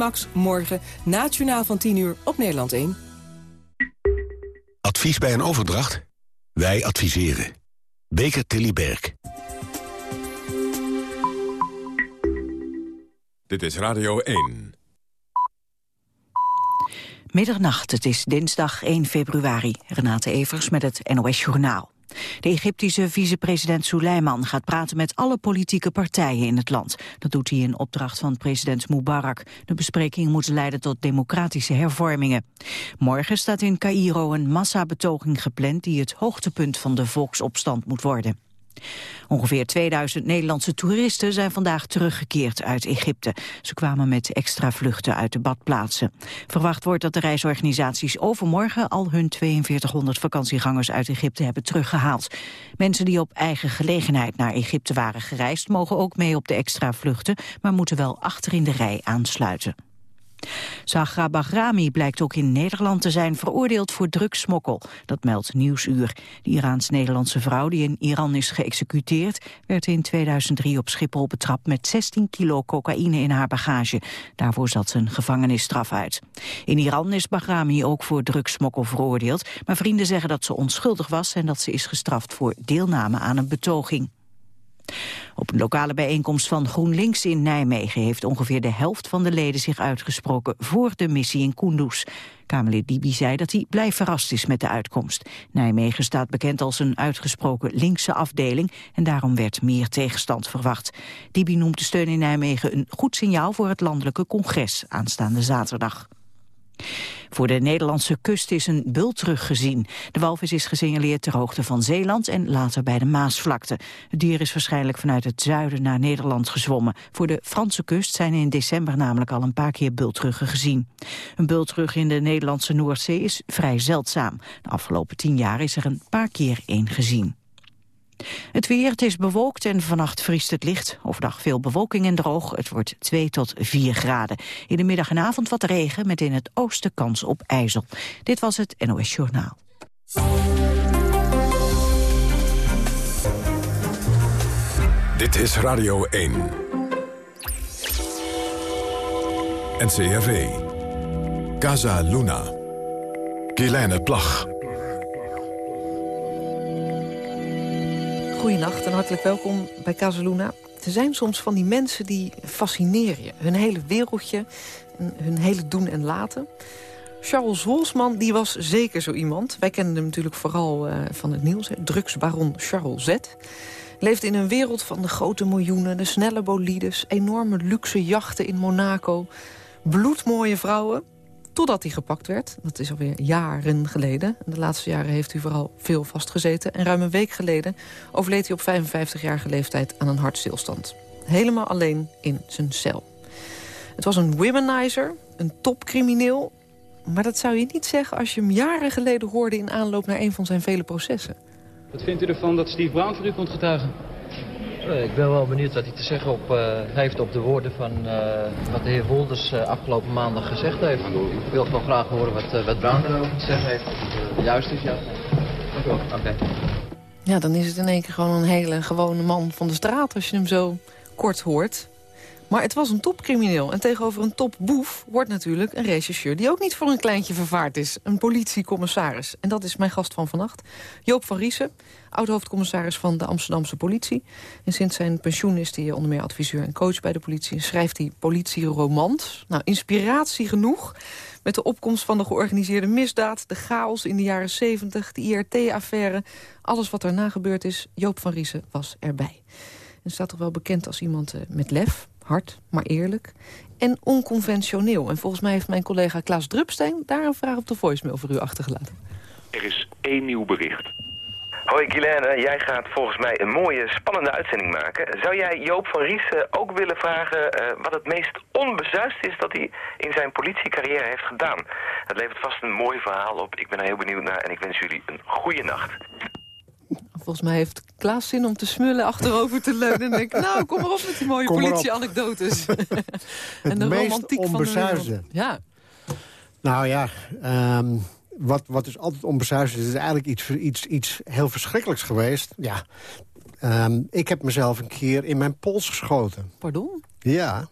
Max, morgen, nationaal van 10 uur op Nederland 1. Advies bij een overdracht? Wij adviseren. Beker Tilly Berg. Dit is Radio 1. Middernacht, het is dinsdag 1 februari. Renate Evers met het NOS Journaal. De Egyptische vicepresident Suleiman gaat praten met alle politieke partijen in het land. Dat doet hij in opdracht van president Mubarak. De bespreking moet leiden tot democratische hervormingen. Morgen staat in Cairo een massabetoging gepland die het hoogtepunt van de volksopstand moet worden. Ongeveer 2000 Nederlandse toeristen zijn vandaag teruggekeerd uit Egypte. Ze kwamen met extra vluchten uit de badplaatsen. Verwacht wordt dat de reisorganisaties overmorgen al hun 4200 vakantiegangers uit Egypte hebben teruggehaald. Mensen die op eigen gelegenheid naar Egypte waren gereisd mogen ook mee op de extra vluchten, maar moeten wel achter in de rij aansluiten. Sagra Bahrami blijkt ook in Nederland te zijn veroordeeld voor drugsmokkel. Dat meldt Nieuwsuur. De Iraans-Nederlandse vrouw die in Iran is geëxecuteerd... werd in 2003 op Schiphol betrapt met 16 kilo cocaïne in haar bagage. Daarvoor zat ze een gevangenisstraf uit. In Iran is Bahrami ook voor drugsmokkel veroordeeld... maar vrienden zeggen dat ze onschuldig was... en dat ze is gestraft voor deelname aan een betoging. Op een lokale bijeenkomst van GroenLinks in Nijmegen... heeft ongeveer de helft van de leden zich uitgesproken voor de missie in Kunduz. Kamerlid Dibi zei dat hij blij verrast is met de uitkomst. Nijmegen staat bekend als een uitgesproken linkse afdeling... en daarom werd meer tegenstand verwacht. Dibi noemt de steun in Nijmegen een goed signaal voor het landelijke congres aanstaande zaterdag. Voor de Nederlandse kust is een bultrug gezien. De walvis is gesignaleerd ter hoogte van Zeeland en later bij de Maasvlakte. Het dier is waarschijnlijk vanuit het zuiden naar Nederland gezwommen. Voor de Franse kust zijn in december namelijk al een paar keer bultruggen gezien. Een bultrug in de Nederlandse Noordzee is vrij zeldzaam. De afgelopen tien jaar is er een paar keer één gezien. Het weer, het is bewolkt en vannacht vriest het licht. Overdag veel bewolking en droog. Het wordt 2 tot 4 graden. In de middag en avond wat regen met in het oosten kans op ijzel. Dit was het NOS Journaal. Dit is Radio 1. NCRV. Casa Luna. Kielijne Plag. Goedenacht en hartelijk welkom bij Casaluna. Er zijn soms van die mensen die fascineren je. Hun hele wereldje, hun hele doen en laten. Charles Wolsman die was zeker zo iemand. Wij kennen hem natuurlijk vooral uh, van het nieuws. Drugsbaron Charles Z. Leeft in een wereld van de grote miljoenen, de snelle bolides... enorme luxe jachten in Monaco, bloedmooie vrouwen... Totdat hij gepakt werd. Dat is alweer jaren geleden. De laatste jaren heeft hij vooral veel vastgezeten. En ruim een week geleden overleed hij op 55-jarige leeftijd aan een hartstilstand. Helemaal alleen in zijn cel. Het was een womanizer, een topcrimineel. Maar dat zou je niet zeggen als je hem jaren geleden hoorde... in aanloop naar een van zijn vele processen. Wat vindt u ervan dat Steve Brown voor u komt getuigen? Eh, ik ben wel benieuwd wat hij te zeggen op, uh, heeft op de woorden van uh, wat de heer Wolders afgelopen maandag gezegd heeft. Ik wil gewoon graag horen wat, wat Brown erover te zeggen heeft. Juist is, ja. Oké. Ja, dan is het in één keer gewoon een hele gewone man van de straat als je hem zo kort hoort. Maar het was een topcrimineel. En tegenover een topboef wordt natuurlijk een rechercheur... die ook niet voor een kleintje vervaard is. Een politiecommissaris. En dat is mijn gast van vannacht. Joop van Riesen, oud-hoofdcommissaris van de Amsterdamse politie. En sinds zijn pensioen is hij onder meer adviseur en coach bij de politie. En schrijft hij politieromans. Nou, inspiratie genoeg met de opkomst van de georganiseerde misdaad... de chaos in de jaren 70, de IRT-affaire... alles wat daarna gebeurd is, Joop van Riesen was erbij. En staat toch wel bekend als iemand eh, met lef, hard, maar eerlijk. En onconventioneel. En volgens mij heeft mijn collega Klaas Drupsteen... daar een vraag op de voicemail voor u achtergelaten. Er is één nieuw bericht. Hoi Guilaine, jij gaat volgens mij een mooie, spannende uitzending maken. Zou jij Joop van Ries ook willen vragen uh, wat het meest onbezuist is dat hij in zijn politiecarrière heeft gedaan? Dat levert vast een mooi verhaal op. Ik ben er heel benieuwd naar en ik wens jullie een goede nacht. Volgens mij heeft Klaas zin om te smullen, achterover te leunen. En denk, nou, kom maar op met die mooie politie-anekdotes. en de romantiek onbezuizen. van de Ja. Nou ja, um, wat, wat is altijd onbezuizen is, is eigenlijk iets, iets, iets heel verschrikkelijks geweest. Ja, um, ik heb mezelf een keer in mijn pols geschoten. Pardon? Ja.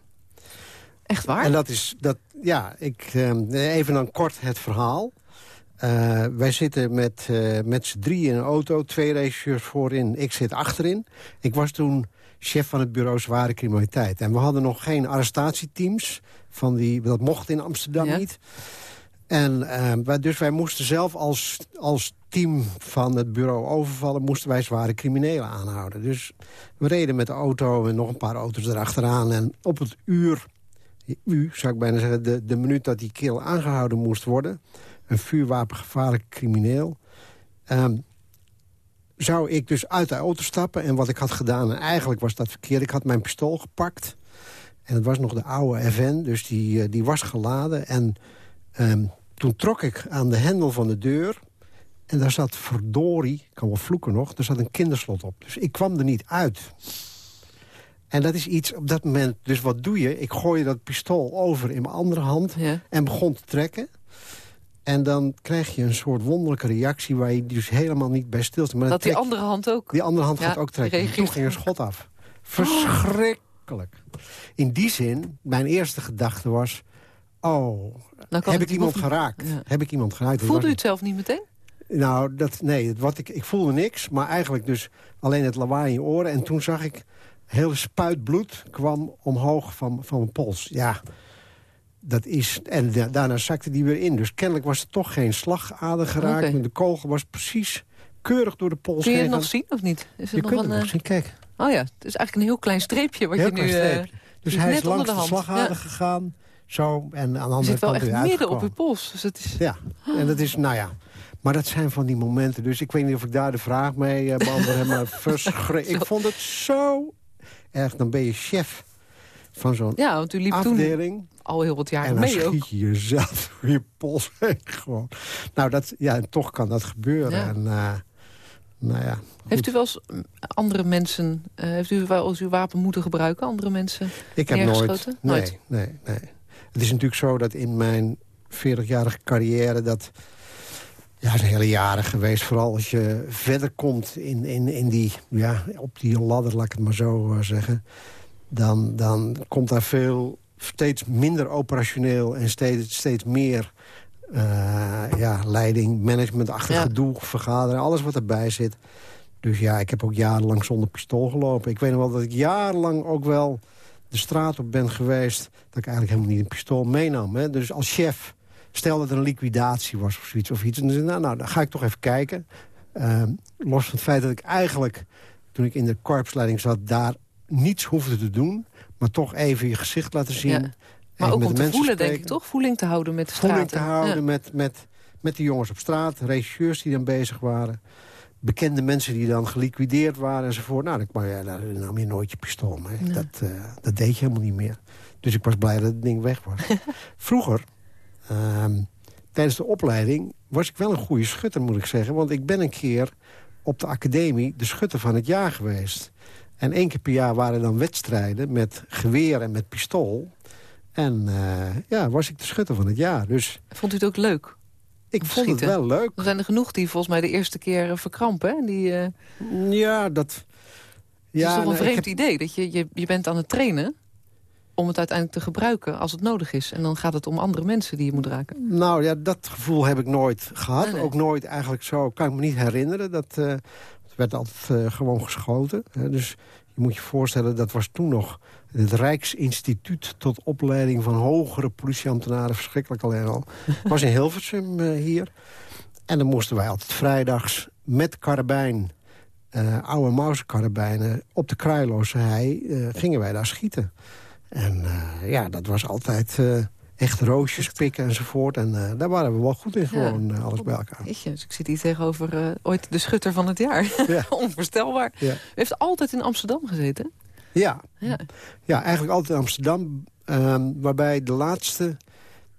Echt waar? En dat is, dat, ja, ik, ehm, even dan kort het verhaal. Uh, wij zitten met, uh, met z'n drie in een auto, twee regisseurs voorin, ik zit achterin. Ik was toen chef van het bureau Zware Criminaliteit. En we hadden nog geen arrestatieteams, van die, dat mocht in Amsterdam niet. En uh, dus wij moesten zelf als, als team van het bureau overvallen... moesten wij zware criminelen aanhouden. Dus we reden met de auto en nog een paar auto's erachteraan. En op het uur, u zou ik bijna zeggen... de, de minuut dat die keel aangehouden moest worden... een vuurwapengevaarlijk crimineel... Um, zou ik dus uit de auto stappen. En wat ik had gedaan, en eigenlijk was dat verkeerd... ik had mijn pistool gepakt. En het was nog de oude FN, dus die, eh, die was geladen. En um, toen trok ik aan de hendel van de deur... en daar zat verdorie, ik kan wel vloeken nog... er zat een kinderslot op. Dus ik kwam er niet uit. En dat is iets op dat moment... Dus wat doe je? Ik gooi dat pistool over in mijn andere hand... en begon te trekken. En dan krijg je een soort wonderlijke reactie... waar je dus helemaal niet bij stilstaat. Maar dat die andere hand ook... Die andere hand gaat ook trekken. En toen ging een schot af. Verschrikkelijk. In die zin, mijn eerste gedachte was... Oh, heb ik iemand geraakt? Heb ik iemand geraakt? Voelde u het zelf niet meteen? Nou, dat, nee, wat ik, ik voelde niks. Maar eigenlijk dus alleen het lawaai in je oren. En toen zag ik heel spuit bloed kwam omhoog van, van mijn pols. Ja, dat is... En daarna zakte die weer in. Dus kennelijk was er toch geen slagader geraakt. Okay. De kogel was precies keurig door de pols Kun je het nog zien of niet? Is je nog kunt het nog eh, zien, kijk. Oh ja, het is eigenlijk een heel klein streepje wat je nu... Uh, dus hij is langs de, de slagader gegaan. Zo, en aan de andere kant wel echt midden op je pols. Dus het is... Ja, en dat is, nou ja... Maar dat zijn van die momenten. Dus ik weet niet of ik daar de vraag mee uh, beantwoord heb. Maar. Ik vond het zo erg. Dan ben je chef van zo'n ja, want u liep afdeling. Toen al heel wat jaren mee ook. En dan schiet je jezelf door je pols heen gewoon. Nou, dat, ja, en toch kan dat gebeuren. En, uh, nou ja, heeft u wel eens mm, andere mensen... Uh, heeft u wel eens uw wapen moeten gebruiken? Andere mensen Ik heb nooit, nee, nooit. Nee, nee. Het is natuurlijk zo dat in mijn 40-jarige carrière... dat ja, is een hele jaren geweest. Vooral als je verder komt in, in, in die, ja, op die ladder, laat ik het maar zo uh, zeggen. Dan, dan komt daar veel, steeds minder operationeel en steeds, steeds meer uh, ja, leiding, managementachtig ja. gedoe, vergaderen. Alles wat erbij zit. Dus ja, ik heb ook jarenlang zonder pistool gelopen. Ik weet nog wel dat ik jarenlang ook wel de straat op ben geweest... dat ik eigenlijk helemaal niet een pistool meenam. Hè. Dus als chef, stel dat er een liquidatie was of zoiets. Of iets, en dan, nou, nou, dan ga ik toch even kijken. Uh, los van het feit dat ik eigenlijk, toen ik in de korpsleiding zat... daar niets hoefde te doen, maar toch even je gezicht laten zien... Ja. Maar ook om te voelen, denk ik, toch? Voeling te houden met de straat. Voeling te houden met, met, met de jongens op straat, regisseurs die dan bezig waren bekende mensen die dan geliquideerd waren enzovoort. Nou, dan, maar, ja, dan nam je nooit je pistool mee. Dat, uh, dat deed je helemaal niet meer. Dus ik was blij dat het ding weg was. Vroeger, um, tijdens de opleiding, was ik wel een goede schutter, moet ik zeggen. Want ik ben een keer op de academie de schutter van het jaar geweest. En één keer per jaar waren dan wedstrijden met geweer en met pistool. En uh, ja, was ik de schutter van het jaar. Dus... Vond u het ook leuk? Ik vond het wel leuk. Er zijn er genoeg die volgens mij de eerste keer verkrampen. Hè? Die, uh... Ja, dat... Ja, het is toch een vreemd idee dat je, je, je bent aan het trainen om het uiteindelijk te gebruiken als het nodig is. En dan gaat het om andere mensen die je moet raken. Nou ja, dat gevoel heb ik nooit gehad. Ook nooit eigenlijk zo, kan ik me niet herinneren. Dat, uh, werd altijd uh, gewoon geschoten. dus je moet je voorstellen, dat was toen nog het Rijksinstituut tot opleiding van hogere politieambtenaren. Verschrikkelijk alleen al. was in Hilversum uh, hier. En dan moesten wij altijd vrijdags met karabijn... Uh, oude mousenkarabijnen op de kruiloze hei... Gingen wij daar schieten. En ja, dat was altijd echt roosjes pikken enzovoort. En daar waren we wel goed in, gewoon alles bij elkaar. Jeetje, dus ik zit hier tegenover ooit de schutter van het jaar. Ja. Onvoorstelbaar. Ja. U heeft altijd in Amsterdam gezeten? Ja, ja. ja eigenlijk altijd in Amsterdam. Uh, waarbij de laatste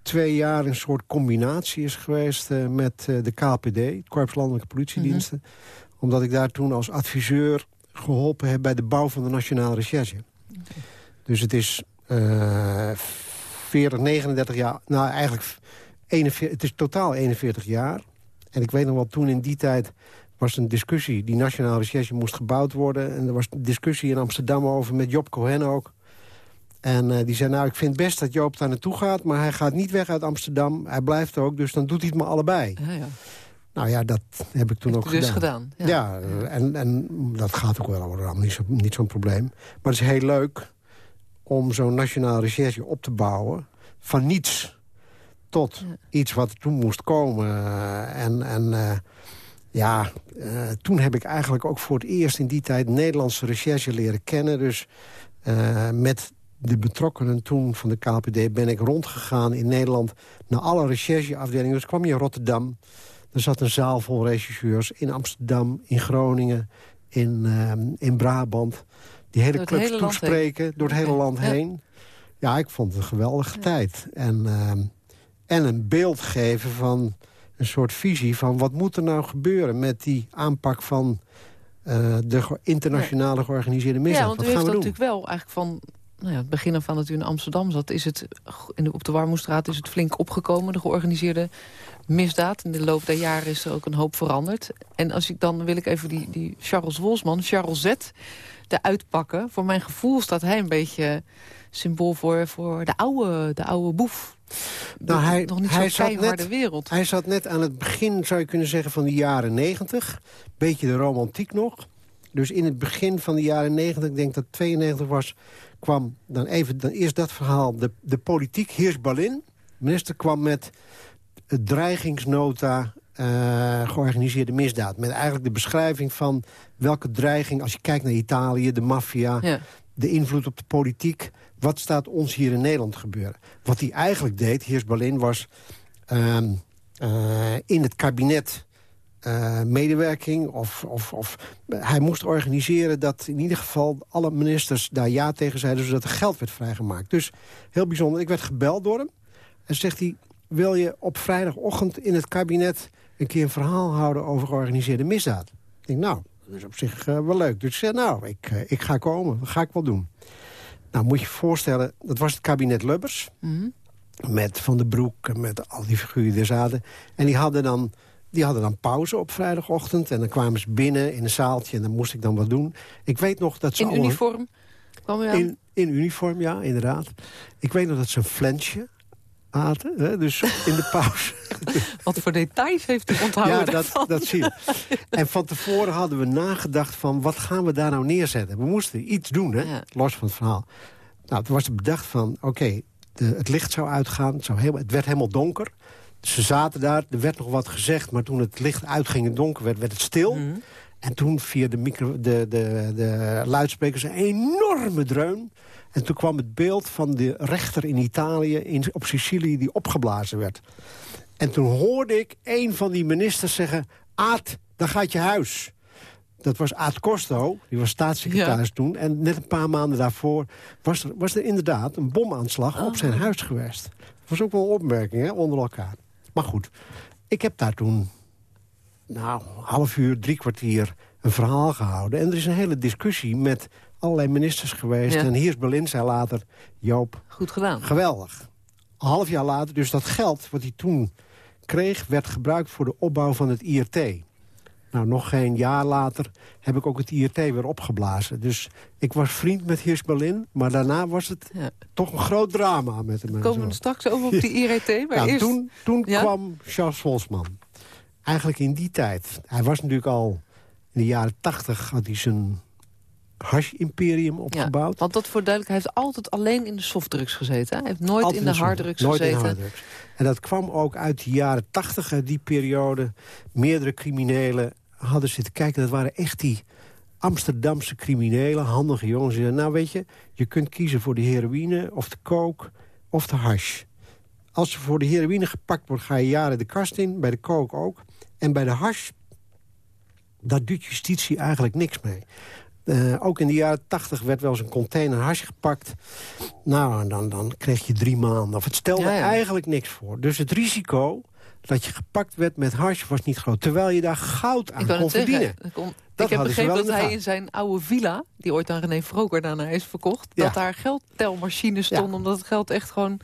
twee jaar een soort combinatie is geweest... Uh, met uh, de KPD, het Korps Landelijke Politiediensten. Mm -hmm. Omdat ik daar toen als adviseur geholpen heb... bij de bouw van de Nationale Recherche. Okay. Dus het is 40, 39 jaar... Nou, eigenlijk 41, het is totaal 41 jaar. En ik weet nog wel, toen in die tijd was een discussie. Die nationale recherche moest gebouwd worden. En er was een discussie in Amsterdam over met Job Cohen ook. En eh, die zei, nou, ik vind best dat Joop daar naartoe gaat... maar hij gaat niet weg uit Amsterdam. Hij blijft ook, dus dan doet hij het maar allebei. Ja, ja. Nou ja, dat heb ik toen Heeft ook dus gedaan. gedaan, ja. Ja, en, en dat gaat ook wel allemaal niet zo'n niet zo'n probleem. Maar het is heel leuk om zo'n nationale recherche op te bouwen... van niets tot iets wat er toen moest komen. Eh, En, en eh, ja, eh, toen heb ik eigenlijk ook voor het eerst in die tijd... Nederlandse recherche leren kennen. Dus met de betrokkenen toen van de KPD ben ik rondgegaan in Nederland... naar alle rechercheafdelingen. Dus kwam je in Rotterdam... Er zat een zaal vol rechercheurs in Amsterdam, in Groningen, in, in Brabant. Die hele clubs land toespreken, door het hele land heen. Ja, ik vond het een geweldige tijd. En, ehm, en een beeld geven van een soort visie van... wat moet er nou gebeuren met die aanpak van eh, de internationale georganiseerde misdaad? Ja, want u wat heeft gaan dat we doen? natuurlijk wel eigenlijk van... Nou ja, het begin af aan dat u in Amsterdam zat... Is het, in de, op de Warmoestraat is het flink opgekomen, de georganiseerde misdaad. In de loop der jaren is er ook een hoop veranderd. En als ik dan wil ik even die, die Charles Wolsman, Charles Z, eruit pakken. Voor mijn gevoel staat hij een beetje symbool voor, voor de, oude, de oude boef. Nou, hij, nog niet hij zo zat net, wereld. Hij zat net aan het begin, zou je kunnen zeggen, van de jaren negentig. Beetje de romantiek nog. Dus in het begin van de jaren negentig, ik denk dat het 92 was... kwam dan even, dan eerst dat verhaal, de, de politiek, Heers Berlin. De minister kwam met het dreigingsnota eh, georganiseerde misdaad. Met eigenlijk de beschrijving van welke dreiging... als je kijkt naar Italië, de maffia, Ja. de invloed op de politiek. Wat staat ons hier in Nederland gebeuren? Wat hij eigenlijk deed, Heers Berlin, was ehm, eh, in het kabinet eh, medewerking. Of, of, of, hij moest organiseren dat in ieder geval alle ministers daar ja tegen zeiden... zodat er geld werd vrijgemaakt. Dus heel bijzonder. Ik werd gebeld door hem. En zegt hij, wil je op vrijdagochtend in het kabinet... een keer een verhaal houden over georganiseerde misdaad? Ik denk, nou, dat is op zich eh, wel leuk. Dus ik zei, nou, ik, eh, ik ga komen. Dat ga ik wel doen. Nou, moet je je voorstellen, dat was het kabinet Lubbers. Mhm. Met Van den Broek en met al die figuren die er zaten. En die hadden, dan, die hadden dan pauze op vrijdagochtend. En dan kwamen ze binnen in een zaaltje en dan moest ik dan wat doen. Ik weet nog dat ze In uniform kwam u aan? in, in uniform, ja, inderdaad. Ik weet nog dat ze een flensje aten. Hè, dus in de pauze. Wat voor details heeft u onthouden ja, dat, dat zie je. En van tevoren hadden we nagedacht van... wat gaan we daar nou neerzetten? We moesten iets doen, hè? Ja. los van het verhaal. Nou, toen was er bedacht van... oké, het licht zou uitgaan. Het, zou helemaal, het werd helemaal donker. Ze zaten daar, er werd nog wat gezegd... maar toen het licht uitging en donker werd, werd het stil. Mhm. En toen via de, micro, de, de, de luidsprekers een enorme dreun. En toen kwam het beeld van de rechter in Italië, in, op Sicilië... die opgeblazen werd. En toen hoorde ik een van die ministers zeggen... Aad, dan gaat je huis. Dat was Aad Costo, die was staatssecretaris Ja. toen. En net een paar maanden daarvoor was er, was er inderdaad een bomaanslag op zijn huis geweest. Dat was ook wel een opmerking, hè, onder elkaar. Maar goed, ik heb daar toen nou, half uur, drie kwartier een verhaal gehouden. En er is een hele discussie met allerlei ministers geweest. Ja. En hier is Berlin zei later, Joop, Goed gedaan. geweldig. Een half jaar later, dus dat geld wat hij toen kreeg... werd gebruikt voor de opbouw van het IRT. Nou, nog geen jaar later heb ik ook het IRT weer opgeblazen. Dus ik was vriend met Heers Berlin, maar daarna was het Ja. toch een groot drama met hem. en Komen we straks over op die IRT? Maar Ja, eerst... toen toen Ja? kwam Charles Volsman. Eigenlijk in die tijd. Hij was natuurlijk al in de jaren tachtig... had hij zijn hash-imperium Ja, opgebouwd. want dat voor duidelijkheid, hij heeft altijd alleen in de softdrugs gezeten. hè? Hij heeft nooit Altijd in de harddrugs nooit in gezeten. harddrugs. En dat kwam ook uit de jaren tachtig, die periode. Meerdere criminelen hadden zitten kijken. Dat waren echt die Amsterdamse criminelen, handige jongens. Die zeiden, nou weet je, je kunt kiezen voor de heroïne of de coke of de hash. Als ze voor de heroïne gepakt wordt, ga je jaren de kast in. Bij de coke ook. En bij de hash, daar doet justitie eigenlijk niks mee. Eh, ook in de jaren tachtig werd wel eens een container hash gepakt. Nou, en dan, dan kreeg je drie maanden. Of het stelde Ja, ja. eigenlijk niks voor. Dus het risico dat je gepakt werd met hash was niet groot. Terwijl je daar goud aan kon verdienen. ik kon- ik heb begrepen dat hij in zijn oude villa... die ooit aan René Vroger daarna is verkocht... Ja. dat daar geldtelmachines stonden... Omdat het geld echt gewoon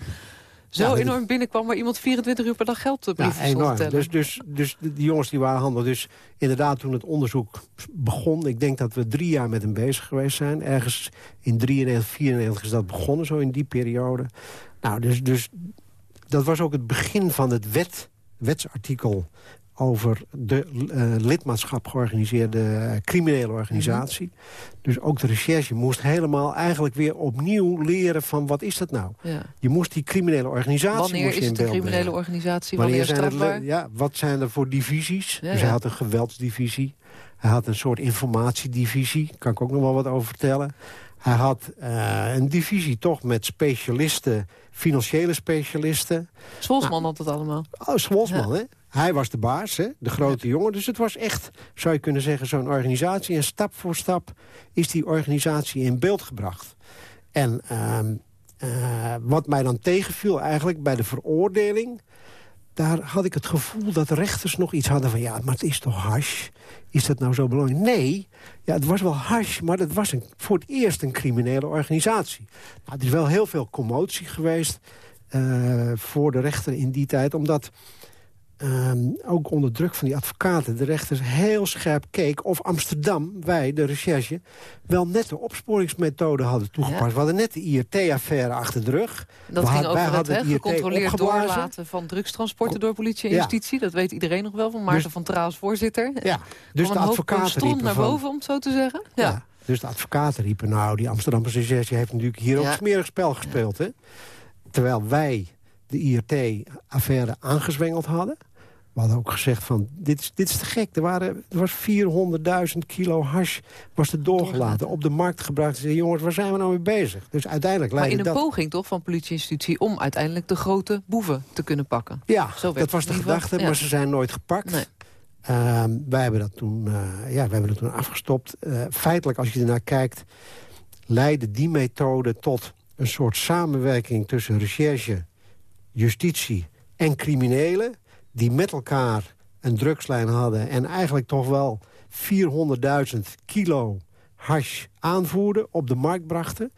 zo Ja, enorm binnenkwam... waar iemand 24 uur per dag geld op Ja, briefjes stond te enorm. Dus, dus, dus die jongens die waren handig. Dus inderdaad, toen het onderzoek begon... ik denk dat we drie jaar met hem bezig geweest zijn. Ergens in 93, 94 is dat begonnen, zo in die periode. Nou, dus, dus dat was ook het begin van het wet, wetsartikel over de eh, lidmaatschap georganiseerde eh, criminele organisatie. Dus ook de recherche moest helemaal eigenlijk weer opnieuw leren van wat is dat nou? Ja. Je moest die criminele organisatie Wanneer moest is in het een beeld criminele brengen. organisatie? Wanneer, zijn het strafbaar? le- ja, wat zijn er voor divisies? Ja, dus hij had een geweldsdivisie. Hij had een soort informatiedivisie. Daar kan ik ook nog wel wat over vertellen. Hij had eh, een divisie toch met specialisten, financiële specialisten. Zwolsman had het allemaal. Oh, Swolsman, hè? Hij was de baas, hè? de grote jongen. Dus het was echt, zou je kunnen zeggen, zo'n organisatie. En stap voor stap is die organisatie in beeld gebracht. En ehm, eh, wat mij dan tegenviel eigenlijk bij de veroordeling... daar had ik het gevoel dat de rechters nog iets hadden van... ja, maar het is toch hash? Is dat nou zo belangrijk? Nee, ja, het was wel hash, maar het was een, voor het eerst een criminele organisatie. Nou, er is wel heel veel commotie geweest eh, voor de rechter in die tijd... omdat ehm, ook onder druk van die advocaten... de rechters heel scherp keek of Amsterdam, wij, de recherche... wel net de opsporingsmethode hadden toegepast. Ja. We hadden net de IRT-affaire achter de rug. Dat We ging had- wij over het IRT gecontroleerd doorlaten van drugstransporten door politie en Ja. justitie. Dat weet iedereen nog wel, van Maarten Dus- van Traals voorzitter. Ja, dus de advocaten riepen naar van- boven, om het zo te zeggen. Ja. Ja. Dus de advocaten riepen, nou, die Amsterdamse recherche heeft natuurlijk hier ook smerig spel gespeeld. Hè? Terwijl wij de IRT-affaire aangezwengeld hadden. We hadden ook gezegd van, dit is, dit is te gek. Er, waren, er was 400.000 kilo hash was er doorgelaten, op de markt gebruikt. Ze zeiden, jongens, waar zijn we nou mee bezig? Dus uiteindelijk Maar in een dat... poging toch van politie-institutie... om uiteindelijk de grote boeven te kunnen pakken. Ja, Zo dat was de gedachte, Ja. maar ze zijn nooit gepakt. Nee. Ehm, wij hebben dat toen, eh, ja, wij hebben dat toen afgestopt. Eh, feitelijk, als je ernaar kijkt, leidde die methode tot een soort samenwerking tussen recherche, justitie en criminelen, die met elkaar een drugslijn hadden en eigenlijk toch wel 400.000 kilo hash aanvoerden, op de markt brachten.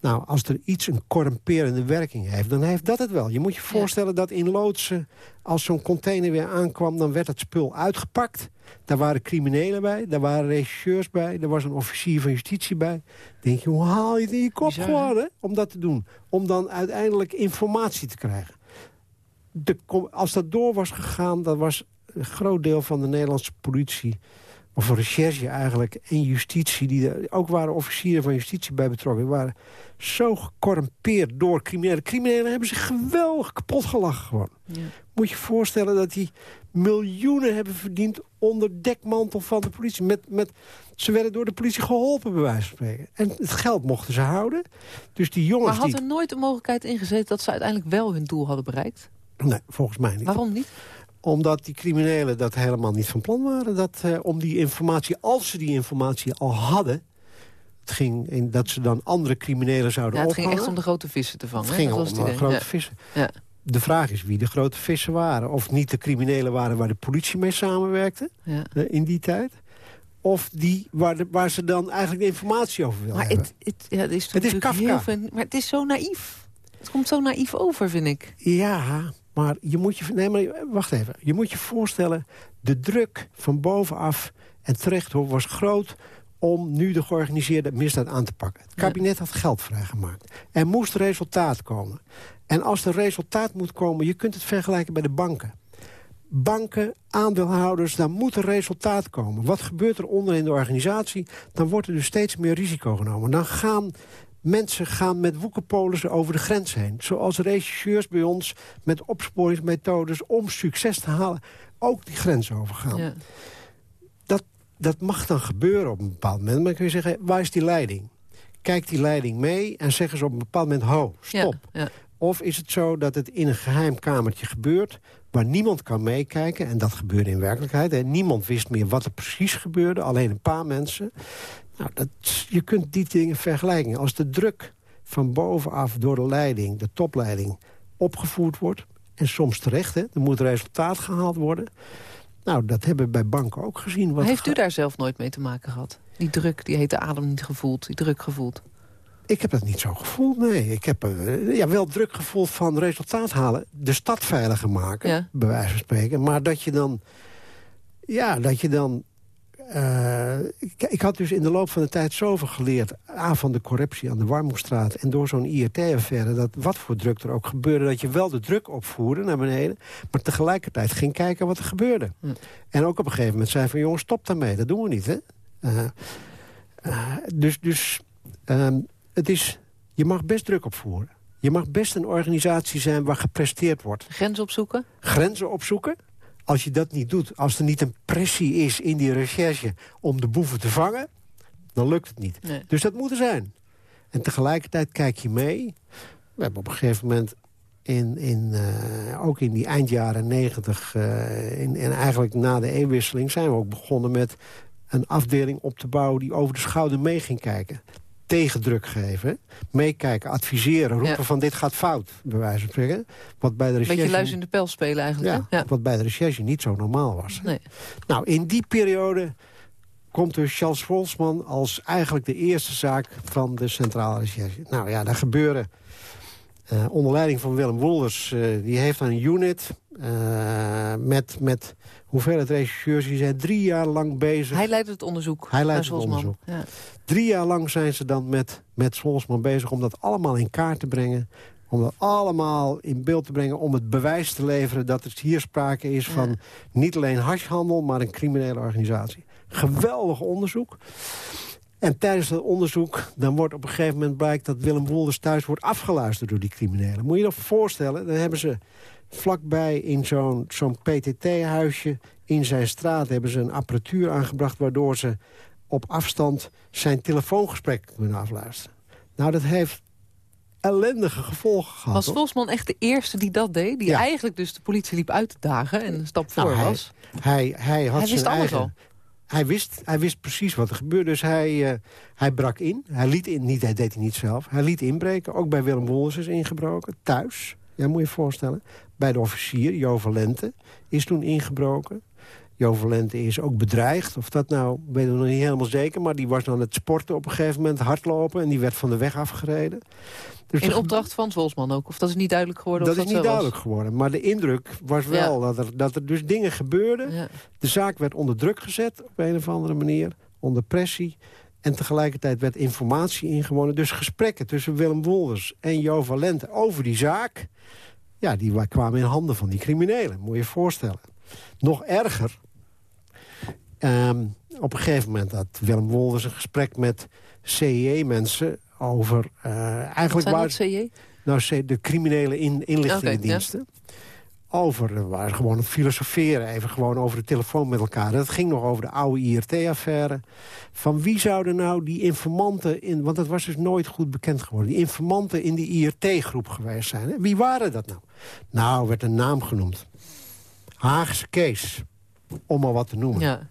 Nou, als er iets een corrumperende werking heeft, dan heeft dat het wel. Je moet je voorstellen dat in loodsen, als zo'n container weer aankwam... dan werd het spul uitgepakt. Daar waren criminelen bij, daar waren regisseurs bij... er was een officier van justitie bij. denk je, hoe haal je het in je kop hè? Om dat te doen. Om dan uiteindelijk informatie te krijgen. De, als dat door was gegaan, dan was een groot deel van de Nederlandse politie... of recherche eigenlijk, en justitie... Die er, ook waren officieren van justitie bij betrokken... waren zo gecorrumpeerd door criminelen. Criminelen hebben zich geweldig kapot gelachen gewoon. Ja. Moet je je voorstellen dat die miljoenen hebben verdiend... onder dekmantel van de politie. Met, met, ze werden door de politie geholpen, bij wijze van spreken. En het geld mochten ze houden. Dus die jongens Maar had die... er nooit de mogelijkheid ingezeten... dat ze uiteindelijk wel hun doel hadden bereikt? Nee, volgens mij niet. Waarom niet? Omdat die criminelen dat helemaal niet van plan waren. Dat, eh, om die informatie, als ze die informatie al hadden... Het ging in dat ze dan andere criminelen zouden Ja, het ging echt om de grote vissen te vangen. Het hè? ging Dat om de grote Ja. vissen. Ja. De vraag is wie de grote vissen waren. Of niet de criminelen waren waar de politie mee samenwerkte Ja. eh, in die tijd. Of die waar, de- waar ze dan eigenlijk de informatie over wilden Maar hebben. het, het, ja, het is, Het is natuurlijk Kafka. heel veel- maar het is zo naïef. Het komt zo naïef over, vind ik. Ja, maar je moet je... Nee, maar wacht even. Je moet je voorstellen, de druk van bovenaf en terecht was groot om nu de georganiseerde misdaad aan te pakken. Het kabinet had geld vrijgemaakt. Er moest resultaat komen. En als er resultaat moet komen, je kunt het vergelijken bij de banken. Banken, aandeelhouders, daar moet er resultaat komen. Wat gebeurt er onder in de organisatie? Dan wordt er dus steeds meer risico genomen. Dan gaan mensen gaan met woekerpolissen over de grens heen. Zoals regisseurs bij ons met opsporingsmethodes om succes te halen... ook die grens overgaan. Ja. Dat, dat mag dan gebeuren op een bepaald moment. Maar dan kun je zeggen, waar is die leiding? Kijkt die leiding mee en zeggen ze op een bepaald moment... ho, stop. Ja, ja. Of is het zo dat het in een geheim kamertje gebeurt... waar niemand kan meekijken, en dat gebeurde in werkelijkheid... en niemand wist meer wat er precies gebeurde, alleen een paar mensen. Nou, dat, je kunt die dingen vergelijken. Als de druk van bovenaf door de leiding, de topleiding... opgevoerd wordt, en soms terecht, hè, er moet resultaat gehaald worden... nou, dat hebben we bij banken ook gezien. Wat Heeft u daar zelf nooit mee te maken gehad? Die druk, die hete adem niet gevoeld, die druk gevoeld. Ik heb dat niet zo gevoeld, nee. Ik heb uh, ja, wel druk gevoeld van resultaat halen. De stad veiliger maken, ja. bij wijze van spreken. Maar dat je dan... Ja, dat je dan... Uh, ik, ik, had dus in de loop van de tijd zoveel geleerd... A, van de corruptie aan de Warmoestraat... en door zo'n IRT-affaire, dat wat voor druk er ook gebeurde... dat je wel de druk opvoerde naar beneden... maar tegelijkertijd ging kijken wat er gebeurde. Hm. En ook op een gegeven moment zei van... jongens, stop daarmee, dat doen we niet, hè? Uh, dus... dus um, het is, je mag best druk opvoeren. Je mag best een organisatie zijn waar gepresteerd wordt. Grenzen opzoeken? Grenzen opzoeken. Als je dat niet doet, als er niet een pressie is in die recherche... om de boeven te vangen, dan lukt het niet. Dus dat moet er zijn. En tegelijkertijd kijk je mee. We hebben op een gegeven moment in, in, uh, ook in die eindjaren negentig... Uh, en eigenlijk na de eeuwwisseling zijn we ook begonnen met een afdeling op te bouwen... die over de schouder mee ging kijken tegendruk geven. Meekijken, adviseren, roepen van dit gaat fout, bij wijze van spreken. Wat bij de recherche... Beetje luis in de pijl spelen eigenlijk. Ja, wat bij de recherche niet zo normaal was. Nee. Nou, in die periode komt dus Charles Volsman als eigenlijk de eerste zaak van de Centrale Recherche. Nou ja, daar gebeuren... Uh, onder leiding van Willem Wolders, uh, die heeft een unit uh, met, met hoeveelheid rechercheurs. Die zijn drie jaar lang bezig. Hij leidt het onderzoek. Hij leidt het onderzoek. Ja. Drie jaar lang zijn ze dan met, met Swolsman bezig om dat allemaal in kaart te brengen. Om dat allemaal in beeld te brengen. Om het bewijs te leveren dat er hier sprake is van niet alleen hashhandel, maar een criminele organisatie. Geweldig onderzoek. En tijdens dat onderzoek, dan wordt op een gegeven moment blijkt... dat Willem Wolders thuis wordt afgeluisterd door die criminelen. Moet je je dat voorstellen? Dan hebben ze vlakbij in zo'n zo'n PTT-huisje in zijn straat... hebben ze een apparatuur aangebracht waardoor ze op afstand zijn telefoongesprek kunnen afluisteren. Nou, dat heeft ellendige gevolgen gehad. Was Volsman echt de eerste die dat deed? Die eigenlijk dus de politie liep uit te dagen en een stap nou, voor was? Hij, hij, had hij wist zijn alles al. Hij wist, hij wist precies wat er gebeurde. Dus hij, uh, hij brak in. Hij liet in, niet, hij deed hij niet zelf. Hij liet inbreken. Ook bij Willem Wolders is ingebroken. Thuis. Ja, moet je je voorstellen. Bij de officier, Jo Valente, is toen ingebroken. Jo Valente is ook bedreigd. Of dat nou, weten we nog niet helemaal zeker. Maar die was aan het sporten op een gegeven moment, hardlopen. En die werd van de weg afgereden. Dus In opdracht van Zwolsman ook? Of dat is niet duidelijk geworden? Dat, of dat is niet duidelijk geworden. Maar de indruk was wel dat, er, dat er dus dingen gebeurden. De zaak werd onder druk gezet op een of andere manier. Onder pressie. En tegelijkertijd werd informatie ingewonnen. Dus gesprekken tussen Willem Wolders en Jo Valente over die zaak... ja, die kwamen in handen van die criminelen. Moet je je voorstellen. Nog erger, Um, op een gegeven moment had Willem Wolders een gesprek met CIE-mensen over... Uh, eigenlijk Wat zijn CIE? Nou, de criminele in, inlichtingendiensten. Over, we waren gewoon het filosoferen, even gewoon over de telefoon met elkaar. Dat ging nog over de oude IRT-affaire. Van wie zouden nou die informanten, in, want dat was dus nooit goed bekend geworden... die informanten in die IRT-groep geweest zijn. Wie waren dat nou? Nou, werd een naam genoemd. Haagse Kees, om maar wat te noemen. Ja.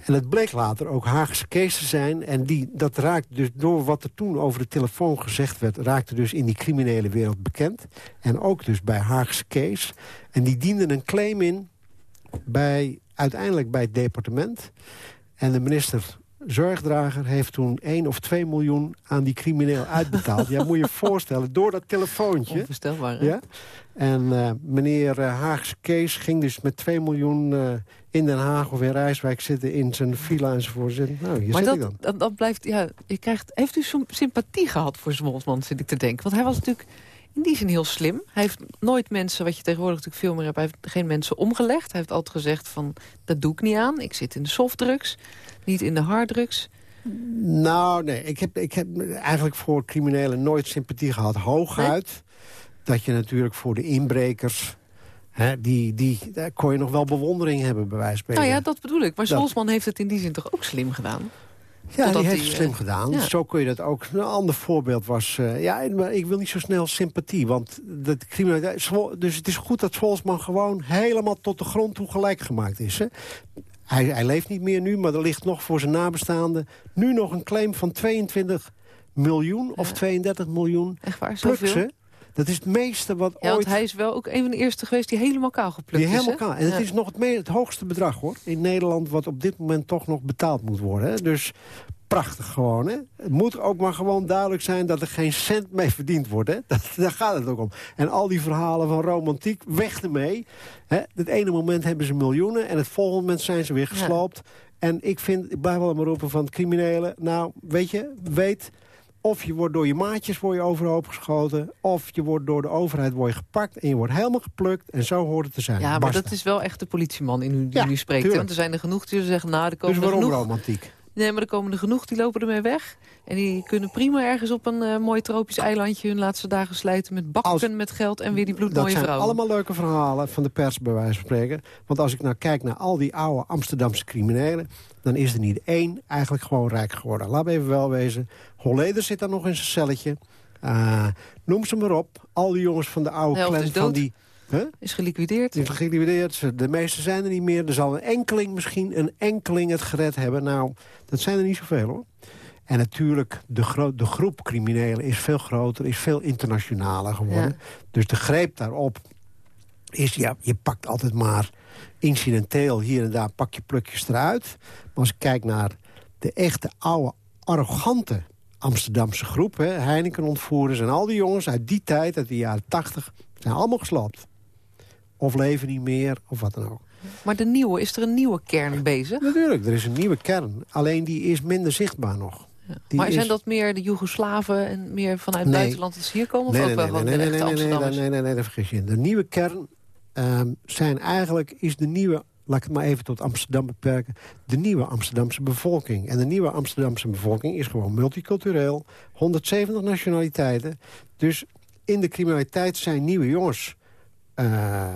En het bleek later ook Haagse Kees te zijn. En die, dat raakte dus door wat er toen over de telefoon gezegd werd... raakte dus in die criminele wereld bekend. En ook dus bij Haagse Kees. En die dienden een claim in bij, uiteindelijk bij het departement. En de minister zorgdrager heeft toen 1 of 2 miljoen aan die crimineel uitbetaald. ja, moet je je voorstellen, door dat telefoontje. Onvoorstelbaar, hè? Ja? En uh, meneer uh, Haagse Kees ging dus met 2 miljoen uh, in Den Haag of in Rijswijk zitten... in zijn villa enzovoort. Nou, hier maar zit dat, ik dan. dat, dat blijft, ja, je krijgt, heeft u zo'n sympathie gehad voor Smolsman, zit ik te denken? Want hij was natuurlijk in die zin heel slim. Hij heeft nooit mensen, wat je tegenwoordig natuurlijk veel meer hebt... hij heeft geen mensen omgelegd. Hij heeft altijd gezegd van, dat doe ik niet aan. Ik zit in de softdrugs, niet in de harddrugs. Nou, nee. Ik heb, ik heb eigenlijk voor criminelen nooit sympathie gehad. Hooguit dat je natuurlijk voor de inbrekers... Hè, die, die, daar kon je nog wel bewondering hebben, bij wijze van. Nou ja, dat bedoel ik. Maar Solsman heeft het in die zin toch ook slim gedaan? Ja, die heeft het slim uh, gedaan. Ja. Zo kun je dat ook. Een ander voorbeeld was... Uh, ja, maar ik wil niet zo snel sympathie. Want de criminaliteit... Dus het is goed dat Volsman gewoon helemaal tot de grond toe gelijk gemaakt is. Hè? Hij, hij leeft niet meer nu, maar er ligt nog voor zijn nabestaanden... nu nog een claim van 22 miljoen of 32 miljoen. Echt waar, zoveel? Dat is het meeste wat ja, ooit... hij is wel ook een van de eerste geweest die helemaal kaal geplukt die is. Helemaal kaal. En het is nog het, het, hoogste bedrag hoor. In Nederland wat op dit moment toch nog betaald moet worden. Hè? Dus prachtig gewoon, hè? Het moet ook maar gewoon duidelijk zijn dat er geen cent mee verdiend wordt, hè? Dat, daar gaat het ook om. En al die verhalen van romantiek, weg ermee. Hè? Het ene moment hebben ze miljoenen... en het volgende moment zijn ze weer gesloopt. En ik vind, ik blijf wel maar roepen van criminelen... nou, weet je, weet... Of je wordt door je maatjes voor je overhoop geschoten... of je wordt door de overheid wordt je gepakt en je wordt helemaal geplukt. En zo hoort het te zijn. Ja, maar Basta. dat is wel echt de politieman in u, die Ja, nu spreekt. Want er zijn er genoeg die zeggen, nou, er komen Dus waarom genoeg... romantiek? Nee, maar er komen er genoeg, die lopen ermee weg. En die kunnen prima ergens op een eh, mooi tropisch eilandje... hun laatste dagen slijten met bakken Als- met geld... en weer die Dat bloedmooie zijn vrouwen. allemaal leuke verhalen van de pers, bij wijze van spreken. Want als ik nou kijk naar al die oude Amsterdamse criminelen... dan is er niet één eigenlijk gewoon rijk geworden. Laat me even wel wezen. Holleder zit daar nog in zijn celletje. Eh, noem ze maar op. Al die jongens van de oude clan van die... Huh? Is geliquideerd. Zijn geliquideerd. De meeste zijn er niet meer. Er zal een enkeling, misschien een enkeling het gered hebben. Nou, dat zijn er niet zoveel hoor. En natuurlijk, de, de groep criminelen is veel groter, is veel internationaler geworden. Ja. Dus de greep daarop is, ja, je pakt altijd maar incidenteel hier en daar pak je plukjes eruit. Maar als ik kijk naar de echte oude, arrogante Amsterdamse groep... Hè, Heineken-ontvoerders en al die jongens uit die tijd, uit de jaren tachtig... zijn allemaal gesloopt. Of leven niet meer, of wat dan ook. Maar de nieuwe, is er een nieuwe kern bezig? Natuurlijk, er is een nieuwe kern. Alleen die is minder zichtbaar nog. Die maar zijn is- dat meer de Joegoslaven en meer vanuit het Nee. buitenland dat ze hier komen? Of Nee, ook nee, wel nee, gewoon nee, nee, nee, nee, nee, nee, daar vergis je in. De nieuwe kern ehm, zijn eigenlijk, is de nieuwe, laat ik het maar even tot Amsterdam beperken, de nieuwe Amsterdamse bevolking. En de nieuwe Amsterdamse bevolking is gewoon multicultureel, 170 nationaliteiten. Dus in de criminaliteit zijn nieuwe jongens eh,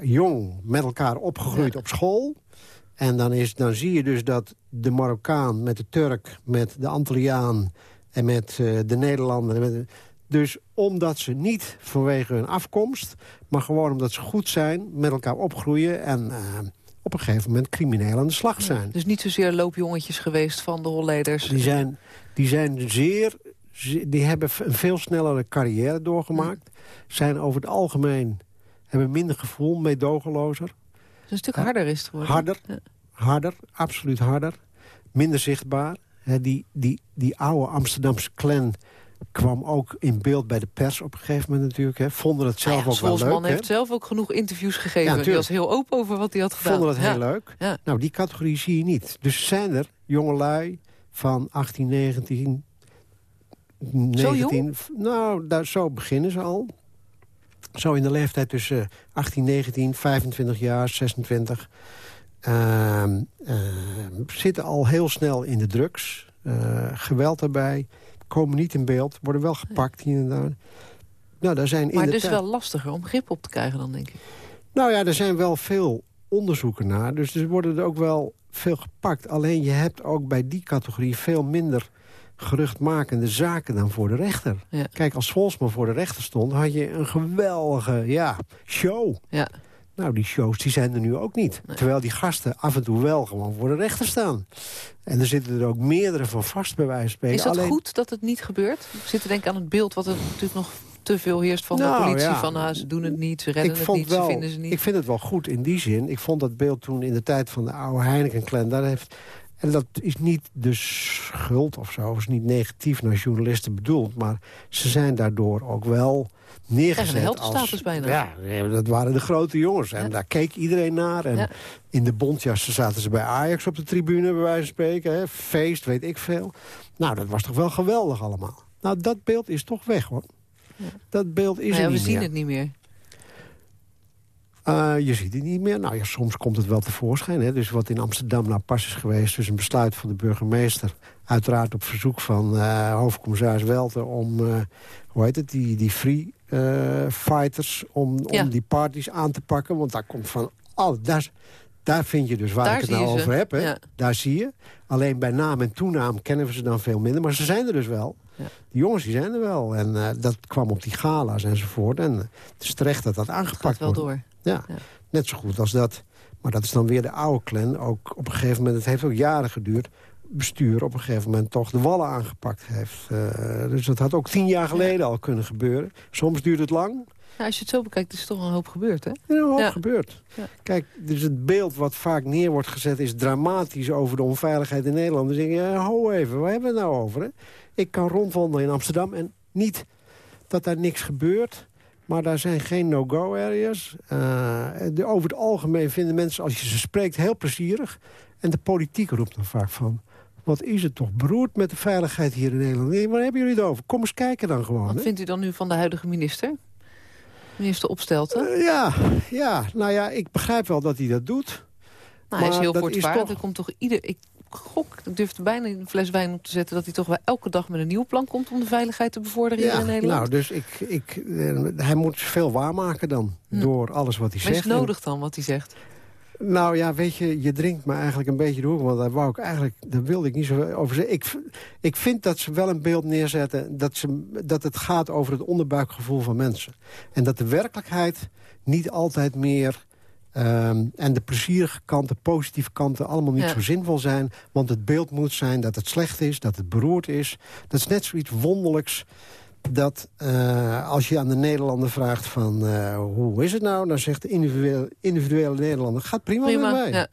jong met elkaar opgegroeid op school. En dan, is, dan zie je dus dat de Marokkaan met de Turk, met de Antilliaan... en met eh, de Nederlander... dus omdat ze niet vanwege hun afkomst... maar gewoon omdat ze goed zijn, met elkaar opgroeien... en eh, op een gegeven moment crimineel aan de slag zijn. Dus niet zozeer loopjongetjes geweest van de Holleders. Die zijn, die zijn zeer... ze- Die hebben een veel snellere carrière doorgemaakt. Zijn over het algemeen... hebben minder gevoel, meedogenlozer. Is een stuk harder is het geworden. Harder, harder, absoluut harder. Minder zichtbaar. Die, die, die oude Amsterdamse clan kwam ook in beeld bij de pers op een gegeven moment natuurlijk. Hè. Vonden het zelf ja, ook wel leuk. heeft zelf ook genoeg interviews gegeven. Ja, die was heel open over wat hij had gedaan. Vonden het Ja. heel leuk. Ja. Nou, die categorie zie je niet. Dus zijn er jongelui van 18, 19... 19 Nou, daar, zo beginnen ze al. Zo in de leeftijd tussen 18, 19, 25 jaar, 26... ehm, ehm, zitten al heel snel in de drugs. Eh, geweld daarbij. Komen niet in beeld. Worden wel gepakt hier en daar. Nou, daar zijn Maar het is wel lastiger om grip op te krijgen dan, denk ik. nou ja, er zijn wel veel onderzoeken naar. Dus er worden er ook wel veel gepakt. Alleen je hebt ook bij die categorie veel minder geruchtmakende zaken dan voor de rechter. Ja. Kijk, als Volsman voor de rechter stond, had je een geweldige ja, show. Ja. Nou, die shows die zijn er nu ook niet. Terwijl die gasten af en toe wel gewoon voor de rechter staan. En er zitten er ook meerdere van vast bij wijze van. Is dat Alleen- goed dat het niet gebeurt? Ik zit te denken aan het beeld wat er natuurlijk nog te veel heerst van Nou, de politie. ja. Van ah, ze doen het niet, ze redden ik het niet, wel, ze vinden ze niet. Ik vind het wel goed in die zin. Ik vond dat beeld toen in de tijd van de oude Heineken-clan... daar heeft en dat is niet de schuld of zo. is niet negatief naar journalisten bedoeld. Maar ze zijn daardoor ook wel neergezet als... bijna. Ja, dat waren de grote jongens. En daar keek iedereen naar. En Ja. in de bontjassen zaten ze bij Ajax op de tribune, bij wijze van spreken. Hè. Feest, weet ik veel. Nou, dat was toch wel geweldig allemaal. Nou, dat beeld is toch weg, hoor. Dat beeld is Nou er ja, we niet zien meer. het niet meer. Uh, je ziet het niet meer. Nou ja, soms komt het wel tevoorschijn. Hè. Dus wat in Amsterdam nou pas is geweest... dus een besluit van de burgemeester... uiteraard op verzoek van uh, hoofdcommissaris Welten... om, uh, hoe heet het, die, die free fighters... Om, Ja. om die parties aan te pakken. Want daar komt van... Oh, daar, daar vind je dus waar Daar ik het nou ze. over heb. Hè. Ja. Daar zie je. Alleen bij naam en toenaam kennen we ze dan veel minder. Maar ze zijn er dus wel. Ja. Die jongens die zijn er wel. En uh, dat kwam op die gala's enzovoort. En het is terecht dat dat aangepakt gaat wel wordt. door. Ja, Ja. net zo goed als dat. Maar dat is dan weer de oude clan. Ook op een gegeven moment, het heeft ook jaren geduurd... bestuur op een gegeven moment toch de wallen aangepakt heeft. Uh, dus dat had ook tien jaar geleden al kunnen gebeuren. Soms duurt het lang. Ja, als je het zo bekijkt, is er toch een hoop gebeurd, hè? Is een hoop Ja. gebeurd. Ja. Kijk, dus het beeld wat vaak neer wordt gezet... is dramatisch over de onveiligheid in Nederland. Dan denk je, ja, ho even, waar hebben we het nou over? Hè? Ik kan rondwandelen in Amsterdam en niet dat daar niks gebeurt... maar daar zijn geen no-go areas. Eh, de, over het algemeen vinden mensen, als je ze spreekt, heel plezierig. En de politiek roept dan vaak van... wat is het toch beroerd met de veiligheid hier in Nederland? Nee, waar hebben jullie het over? Kom eens kijken dan gewoon. Wat hè? vindt u dan nu van de huidige minister? Minister Opstelten? Eh, ja, ja, nou ja, ik begrijp wel dat hij dat doet. nou, hij is maar heel dat voortvarend. toch- Er komt toch ieder... Ik gok, ik durf er bijna een fles wijn op te zetten... dat hij toch wel elke dag met een nieuw plan komt... om de veiligheid te bevorderen hier Ja, in Nederland. nou, dus ik, ik, eh, hij moet veel waarmaken dan, Hm. door alles wat hij is zegt. het nodig dan, wat hij zegt? Nou ja, weet je, je drinkt me eigenlijk een beetje door, want daar, wou ik eigenlijk, daar wilde ik niet zo over zeggen. Ik, ik vind dat ze wel een beeld neerzetten dat, ze, dat het gaat over het onderbuikgevoel van mensen. En dat de werkelijkheid niet altijd meer... ehm, en de plezierige kanten, positieve kanten allemaal niet Ja. zo zinvol zijn. Want het beeld moet zijn dat het slecht is, dat het beroerd is. Dat is net zoiets wonderlijks dat eh, als je aan de Nederlander vraagt van eh, hoe is het nou... dan zegt de individuele, individuele Nederlander, gaat prima, Prima, met mij. ja.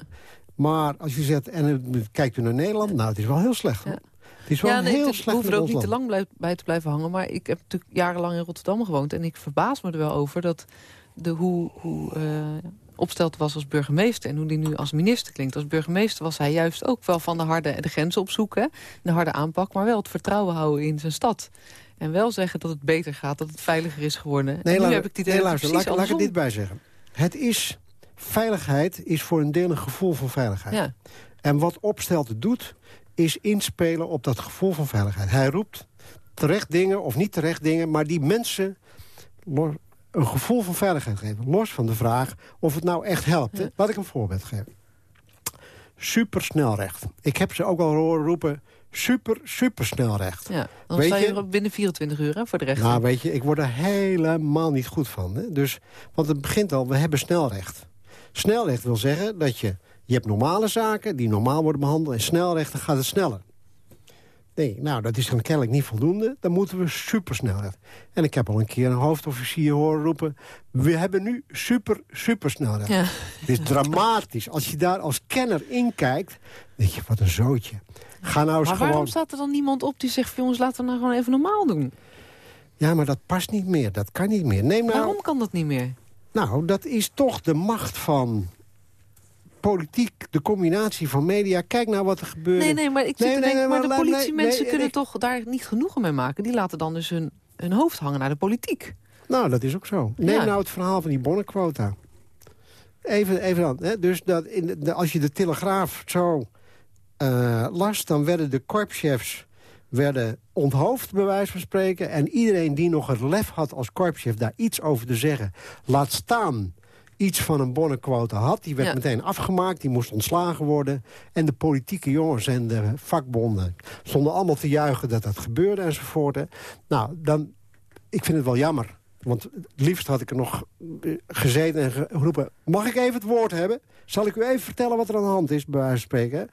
Maar als je zegt, en eh, kijkt u naar Nederland, nou het is wel heel slecht. Ja. Het is wel Ja, nee, heel slecht hoeven met er ook niet te lang bij te blijven hangen. Maar ik heb natuurlijk jarenlang in Rotterdam gewoond. En ik verbaas me er wel over dat de, hoe, hoe opsteld was als burgemeester... en hoe die nu als minister klinkt. Als burgemeester was hij juist ook wel van de harde de grenzen opzoeken. De harde aanpak, maar wel het vertrouwen houden in zijn stad. En wel zeggen dat het beter gaat, dat het veiliger is geworden. en nu heb ik idee nee, luister, laat, ik er dit bij zeggen. Het is, veiligheid is voor een deel een gevoel van veiligheid. Ja. En wat Opstelten doet, is inspelen op dat gevoel van veiligheid. Hij roept terecht dingen of niet terecht dingen... maar die mensen een gevoel van veiligheid geven. Los van de vraag of het nou echt helpt. hè. Laat ik een voorbeeld geven. Supersnelrecht. Ik heb ze ook al horen roepen... super, supersnelrecht. Ja, dan Weet sta je je- binnen 24 uur hè, voor de rechter. Nou, weet je, ik word er helemaal niet goed van. Hè? Dus, want het begint al, we hebben snelrecht. Snelrecht wil zeggen dat je... Je hebt normale zaken die normaal worden behandeld... en snelrecht, dan gaat het sneller. Nee, nou, dat is dan kennelijk niet voldoende. Dan moeten we supersnelrecht. En ik heb al een keer een hoofdofficier horen roepen... we hebben nu super, supersnelrecht. Ja. Het is dramatisch. Als je daar als kenner in kijkt, denk je, wat een zootje. Ga nou eens maar gewoon... waarom staat er dan niemand op die zegt... jongens, laten we nou gewoon even normaal doen? Ja, maar dat past niet meer. Dat kan niet meer. Neem nou... Waarom kan dat niet meer? Nou, dat is toch de macht van politiek, de combinatie van media. Kijk nou wat er gebeurt. Nee, nee, maar ik zit Nee, te denken, nee, maar de maar politiemensen nee, kunnen toch daar niet genoegen mee maken. Die laten dan dus hun, hun hoofd hangen naar de politiek. Nou, dat is ook zo. Neem Ja. nou het verhaal van die bonnenquota. Even, even dan. Hè? Dus dat in de, als je de Telegraaf zo eh, las... dan werden de korpschefs werden onthoofd, bij wijze van spreken. En iedereen die nog het lef had als korpschef daar iets over te zeggen... laat staan iets van een bonnenquota had. Die werd Ja. meteen afgemaakt, die moest ontslagen worden. En de politieke jongens en de vakbonden stonden allemaal te juichen dat dat gebeurde enzovoort. Nou, dan, ik vind het wel jammer. Want het liefst had ik er nog eh, gezeten en geroepen... mag ik even het woord hebben? Zal ik u even vertellen wat er aan de hand is, bij wijze van spreken?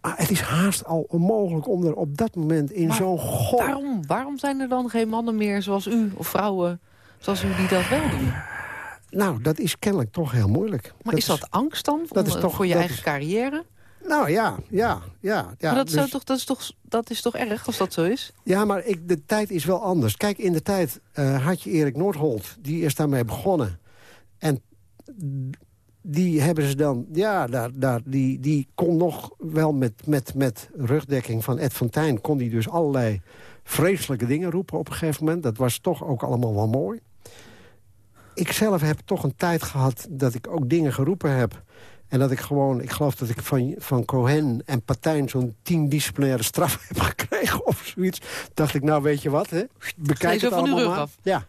Ah, het is haast al onmogelijk om er op dat moment in Maar zo'n god... Waarom? Waarom zijn er dan geen mannen meer zoals u of vrouwen zoals u die dat wel doen? Nou, dat is kennelijk toch heel moeilijk. Maar is dat angst dan dat is toch- voor je eigen is- carrière? Nou ja, ja, ja. ja maar dat, dus- zou toch, dat, is toch, dat is toch erg als dat zo is? Ja, maar ik, de tijd is wel anders. Kijk, in de tijd eh, had je Erik Noordholt. Die is daarmee begonnen. En die hebben ze dan... Ja, daar, daar, die, die kon nog wel met, met, met rugdekking van Ed van Tijn... kon die dus allerlei vreselijke dingen roepen op een gegeven moment. Dat was toch ook allemaal wel mooi. Ik zelf heb toch een tijd gehad dat ik ook dingen geroepen heb... En dat ik gewoon, ik geloof dat ik van, van Cohen en Patijn... zo'n tien disciplinaire straf heb gekregen of zoiets. Dacht ik, nou weet je wat, hè? bekijk het allemaal maar. af. Ja.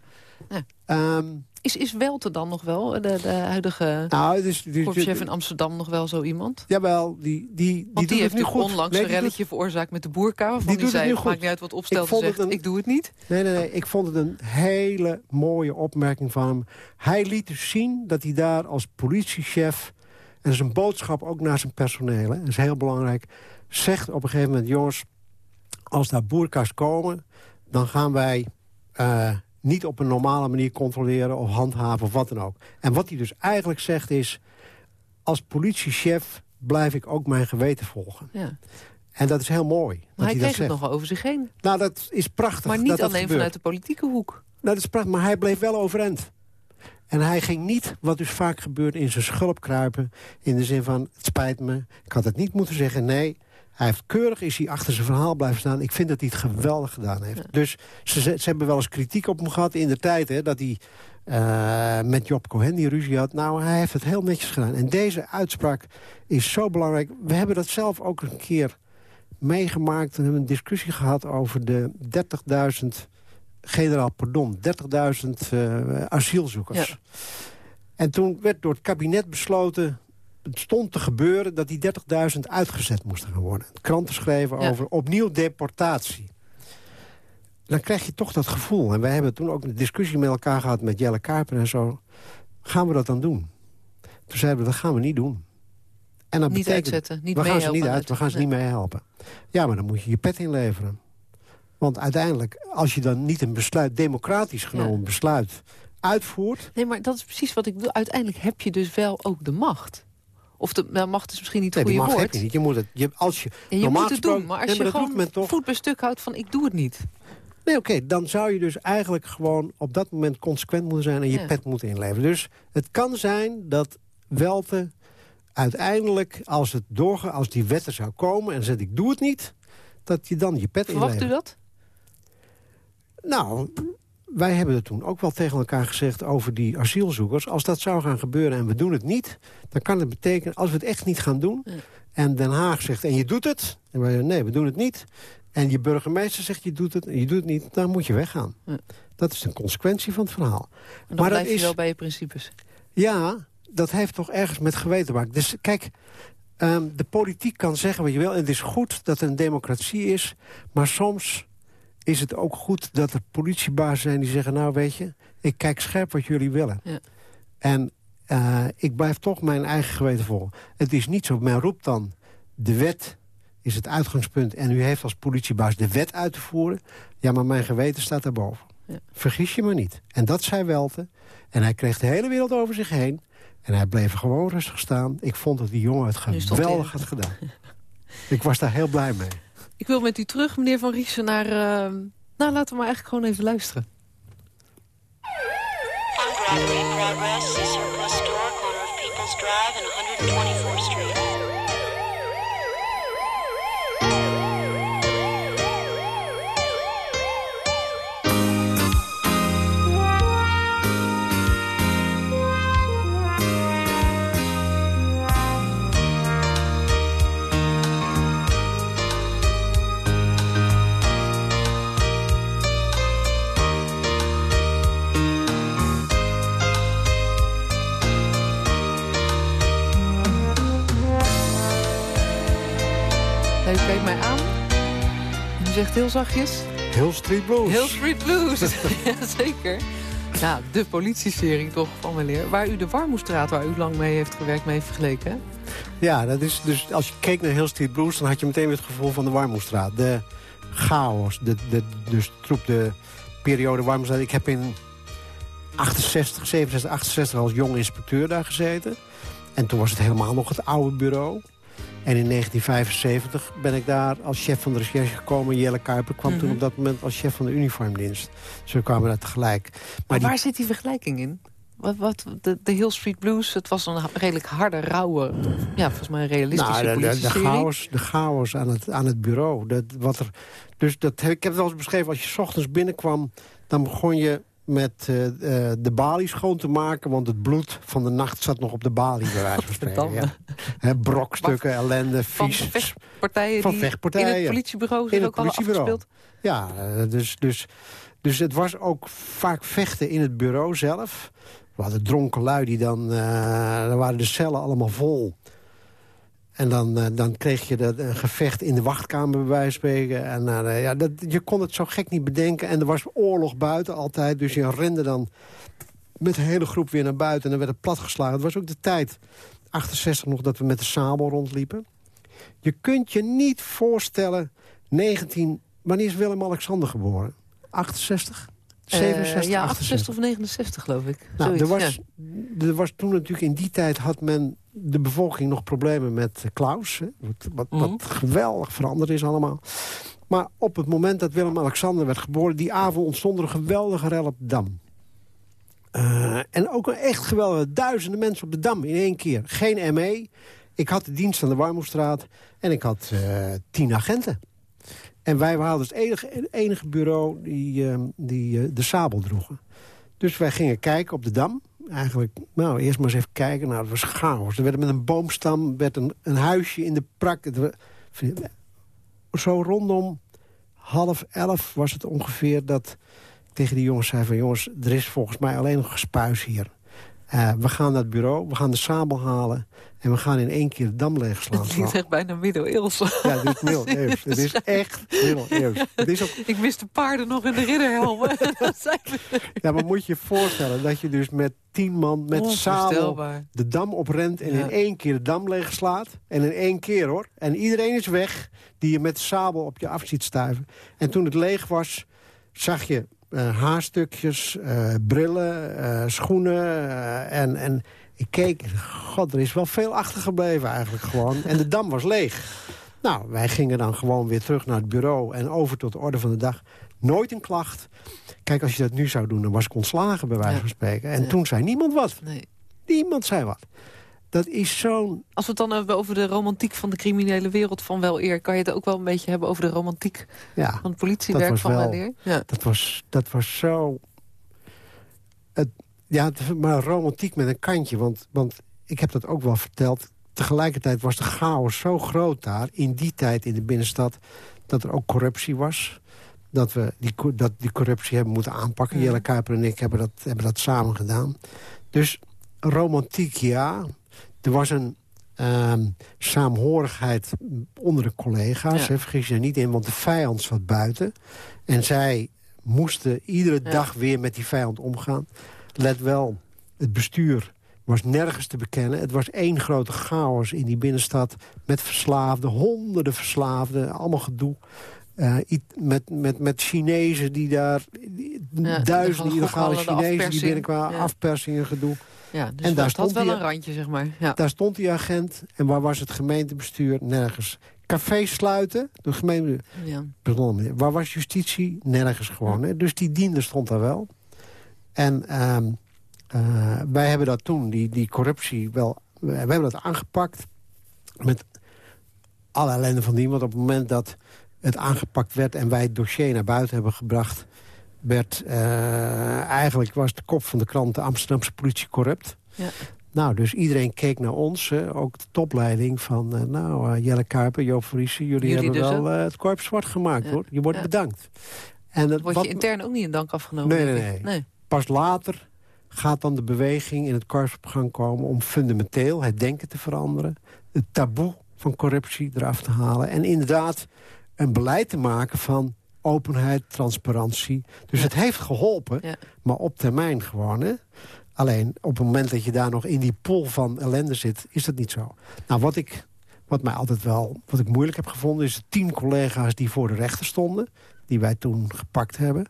Ja. Ehm, Is, is Welte dan nog wel, de, de huidige nou, dus, dus, in Amsterdam, nog wel zo iemand? Jawel, die, die, die, Want die, heeft nu goed. onlangs Nee, een doet- relletje veroorzaakt met de boerka. Die die, doet zei, het maakt niet uit wat Ik opstelt vond zegt, een- ik doe het niet. Nee, nee, nee. Ik vond het een hele mooie opmerking van hem. Hij liet dus zien dat hij daar als politiechef... en een boodschap ook naar zijn personeel, hè, dat is heel belangrijk... zegt op een gegeven moment, jongens... als daar boerka's komen, dan gaan wij eh, niet op een normale manier controleren of handhaven of wat dan ook. En wat hij dus eigenlijk zegt is... als politiechef blijf ik ook mijn geweten volgen. Ja. En dat is heel mooi. Maar dat hij dat kreeg het nog over zich heen. Nou, dat is prachtig. Maar niet dat alleen vanuit de politieke hoek. Nou, dat is prachtig, maar hij bleef wel overeind. En hij ging niet, wat dus vaak gebeurt, in zijn schulp kruipen... in de zin van, het spijt me, ik had het niet moeten zeggen. Nee, hij heeft keurig is hij achter zijn verhaal blijven staan. Ik vind dat hij het geweldig gedaan heeft. Dus ze, ze hebben wel eens kritiek op hem gehad in de tijd... Hè, dat hij eh, met Job Cohen die ruzie had. Nou, hij heeft het heel netjes gedaan. En deze uitspraak is zo belangrijk. We hebben dat zelf ook een keer meegemaakt. We hebben een discussie gehad over de 30.000 generaal pardon, 30.000 eh, asielzoekers. Ja. En toen werd door het kabinet besloten... het stond te gebeuren dat die 30.000 uitgezet moesten gaan worden. Kranten schreven Ja. over opnieuw deportatie. Dan krijg je toch dat gevoel. En wij hebben toen ook een discussie met elkaar gehad... met Jelle Kuiper en zo. Gaan we dat dan doen? Toen zeiden we, dat gaan we niet doen. En dat Niet betekent, uitzetten, niet we gaan ze niet uit, uit- we gaan ze nee. niet mee helpen. Ja, maar dan moet je je pet inleveren. Want uiteindelijk, als je dan niet een besluit, democratisch genomen Ja. besluit, uitvoert... Nee, maar dat is precies wat ik bedoel. Uiteindelijk heb je dus wel ook de macht. Of de nou, macht is misschien niet het Nee, goede mag woord. je niet. Je moet het, je, als je, je moet het gesproken- doen, maar als je dat doet gewoon toch. voet bij stuk houdt van ik doe het niet. Nee, oké, dan zou je dus eigenlijk gewoon op dat moment consequent moeten zijn... en je Ja. pet moeten inleveren. Dus het kan zijn dat Welte uiteindelijk, als, het doorga, als die wet er zou komen... en zegt ik doe het niet, dat je dan je pet Verwacht u inlevert. dat? Nou, wij hebben het toen ook wel tegen elkaar gezegd over die asielzoekers. Als dat zou gaan gebeuren en we doen het niet... dan kan het betekenen, als we het echt niet gaan doen... En Den Haag zegt, en je doet het... en wij zeggen, nee, we doen het niet... en je burgemeester zegt, je doet het en je doet het niet... dan moet je weggaan. Ja. Dat is een consequentie van het verhaal. En dan Maar dat blijf je is- wel bij je principes. Ja, dat heeft toch ergens met geweten te maken. Dus kijk, ehm, de politiek kan zeggen wat je wil... en het is goed dat er een democratie is... maar soms is het ook goed dat er politiebazen zijn die zeggen... nou, weet je, ik kijk scherp wat jullie willen. Ja. En eh, ik blijf toch mijn eigen geweten volgen. Het is niet zo, men roept dan... de wet is het uitgangspunt en u heeft als politiebaas de wet uit te voeren. Ja, maar mijn geweten staat daarboven. Ja. Vergis je maar niet. En dat zei Welte. En hij kreeg de hele wereld over zich heen. En hij bleef gewoon rustig staan. Ik vond dat die jongen het geweldig had gedaan. ik was daar heel blij mee. Ik wil met u terug, meneer Van Riesen, naar... eh, nou, laten we maar eigenlijk gewoon even luisteren. Armed robbery in progress. Surplus store, corner of People's Drive and 124th Heel zachtjes... Hill Street Blues. Hill Street Blues. Jazeker. Ja, de politieserie toch van weleer. Waar u de Warmoestraat, waar u lang mee heeft gewerkt, mee heeft vergeleken. hè? Ja, dat is dus als je keek naar Hill Street Blues... dan had je meteen weer het gevoel van de Warmoestraat. De chaos, de, de, dus troep, de periode Warmoestraat. Ik heb in 68, 67, 68 als jong inspecteur daar gezeten. En toen was het helemaal nog het oude bureau. En in 1975 ben ik daar als chef van de recherche gekomen. Jelle Kuiper kwam toen Mhm. op dat moment als chef van de uniformdienst. Dus we kwamen daar tegelijk. Maar, Maar die waar zit die vergelijking in? Wat, wat, de, de Hill Street Blues, het was een redelijk harde, rauwe... Ja, volgens mij een realistische nou, de, de, chaos, de chaos aan het, aan het bureau. Dat, wat er, dus dat, ik heb het wel eens beschreven, als je 's ochtends binnenkwam... dan begon je met eh, eh, de balie schoon te maken... want het bloed van de nacht zat nog op de balie, bij wijze van spreken. Ja. Brokstukken, ellende, Van vies. vechtpartijen Van die vechtpartijen. in het politiebureau zijn ook politiebureau. afgespeeld. Ja, eh, dus, dus, dus het was ook vaak vechten in het bureau zelf. We hadden dronken lui die dan... eh, dan waren de cellen allemaal vol. En dan, eh, dan kreeg je dat, een gevecht in de wachtkamer bij wijze van spreken. En, eh, ja, dat, je kon het zo gek niet bedenken. En er was oorlog buiten altijd. Dus je rende dan met de hele groep weer naar buiten. En dan werd het platgeslagen. Het was ook de tijd, 68 nog, dat we met de sabel rondliepen. Je kunt je niet voorstellen, 19... Wanneer is Willem-Alexander geboren? 68? 67, Eh, ja, 68. 68 of 69 geloof ik. Nou, Zoiets, er, was, ja. er was toen natuurlijk in die tijd had men de bevolking nog problemen met Klaus. Hè, wat, wat, Mhm. wat geweldig veranderd is allemaal. Maar op het moment dat Willem-Alexander werd geboren... die avond ontstond er een geweldige rel op de Dam. Eh, en ook een echt geweldige duizenden mensen op de Dam in één keer. Geen ME. Ik had de dienst aan de Warmoestraat en ik had eh, tien agenten. En wij waren dus het enige, enige bureau die, eh, die de sabel droegen. Dus wij gingen kijken op de Dam. Eigenlijk, nou, eerst maar eens even kijken. Nou, het was chaos. Er werd met een boomstam werd een, een huisje in de prak. Het Zo rondom half elf was het ongeveer dat ik tegen die jongens zei van... jongens, er is volgens mij alleen nog gespuis hier. Eh, we gaan naar het bureau, we gaan de sabel halen... en we gaan in één keer de dam leegslaan. Het klinkt echt bijna middeleeuws. Ja, dit is middeleeuws. Het is echt middeleeuws. Het is ook Ik mis de paarden nog in de ridderhelmen. Ja, maar moet je je voorstellen dat je dus met tien man met sabel de dam oprent... en Ja. in één keer de dam leegslaat. En in één keer, hoor. En iedereen is weg die je met de sabel op je af ziet stuiven. En toen het leeg was, zag je haarstukjes, eh, brillen, eh, schoenen. eh, en, en ik keek, god, er is wel veel achtergebleven eigenlijk gewoon. En de dam was leeg. Nou, wij gingen dan gewoon weer terug naar het bureau... en over tot de orde van de dag. Nooit een klacht. Kijk, als je dat nu zou doen, dan was ik ontslagen, bij wijze van spreken. En Ja. toen zei niemand wat. Nee. Niemand zei wat. Dat is zo'n... Als we het dan hebben over de romantiek van de criminele wereld van wel eer... kan je het ook wel een beetje hebben over de romantiek Ja, van het politiewerk was van wel, wel- eer? Ja. dat was, dat was zo... Het, ja, maar romantiek met een kantje. Want, want ik heb dat ook wel verteld. Tegelijkertijd was de chaos zo groot daar... in die tijd in de binnenstad... dat er ook corruptie was. Dat we die, dat die corruptie hebben moeten aanpakken. Ja. Jelle Kuiper en ik hebben dat, hebben dat samen gedaan. Dus romantiek, ja. Er was een ehm, saamhorigheid onder de collega's. Ja. Vergis je er niet in, want de vijand zat buiten. En zij moesten iedere Ja. dag weer met die vijand omgaan. Let wel, het bestuur was nergens te bekennen. Het was één grote chaos in die binnenstad... met verslaafden, honderden verslaafden, allemaal gedoe. Eh, met, met, met Chinezen die daar... die- Ja, duizenden de illegale Chinezen die binnenkwamen. Afpersingen, gedoe. Ja, dus En daar stond wel een randje, zeg maar. Ja. Daar stond die agent. En waar was het gemeentebestuur? Nergens. Cafés sluiten? De gemeente... Ja. Pardon. Waar was justitie? Nergens gewoon. Hè? Dus die diende stond daar wel. En ehm, eh, wij hebben dat toen, die, die corruptie, wel... We hebben dat aangepakt met alle ellende van die. Want op het moment dat het aangepakt werd... en wij het dossier naar buiten hebben gebracht... werd eh, eigenlijk was de kop van de krant... de Amsterdamse politie corrupt. Ja. Nou, dus iedereen keek naar ons. hè. ook de topleiding van... eh, nou, eh, Jelle Kuiper, Joop Friese... jullie, Jullie hebben dus wel eh, het korps zwart gemaakt, Ja. hoor. Je wordt Ja. bedankt. En het, Wordt wat- je intern ook niet in dank afgenomen? Nee, nee, nee. Pas later gaat dan de beweging in het korps op gang komen... om fundamenteel het denken te veranderen. Het taboe van corruptie eraf te halen. En inderdaad een beleid te maken van openheid, transparantie. Dus het heeft geholpen, Ja. maar op termijn gewoon. Hè? Alleen op het moment dat je daar nog in die pool van ellende zit... is dat niet zo. Nou, wat ik, wat mij altijd wel wat ik moeilijk heb gevonden... is de tien collega's die voor de rechter stonden... die wij toen gepakt hebben.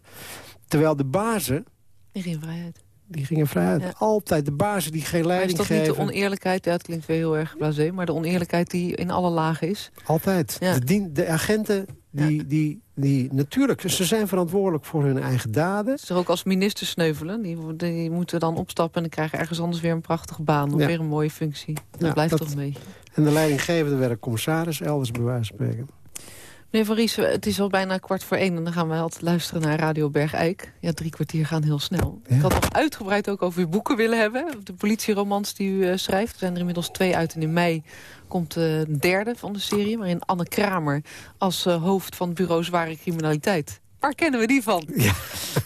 Terwijl de bazen, Die geen vrijheid. die gingen vrij uit. Ja. Altijd de bazen die geen Maar is leiding dat niet de geven. oneerlijkheid? Het klinkt weer heel erg blasé. Maar de oneerlijkheid die in alle lagen is. Altijd. Ja. De, dien- de agenten, die, die, die, natuurlijk, ze zijn verantwoordelijk voor hun eigen daden. Is er ook als minister sneuvelen? Die, die moeten dan opstappen en dan krijgen ergens anders weer een prachtige baan. Of Ja. weer een mooie functie. Dat Ja, blijft dat- toch beetje. En de leidinggevende werkt commissaris, elders bij wijze van spreken. Meneer Van Ries, het is al bijna kwart voor één... en dan gaan we altijd luisteren naar Radio Bergijk. Ja, drie kwartier gaan heel snel. Ja. Ik had nog uitgebreid ook over uw boeken willen hebben. De politieromans die u eh, schrijft. Er zijn er inmiddels twee uit en in mei komt eh, een derde van de serie... waarin Anne Kramer als eh, hoofd van het bureau Zware Criminaliteit... Waar kennen we die van?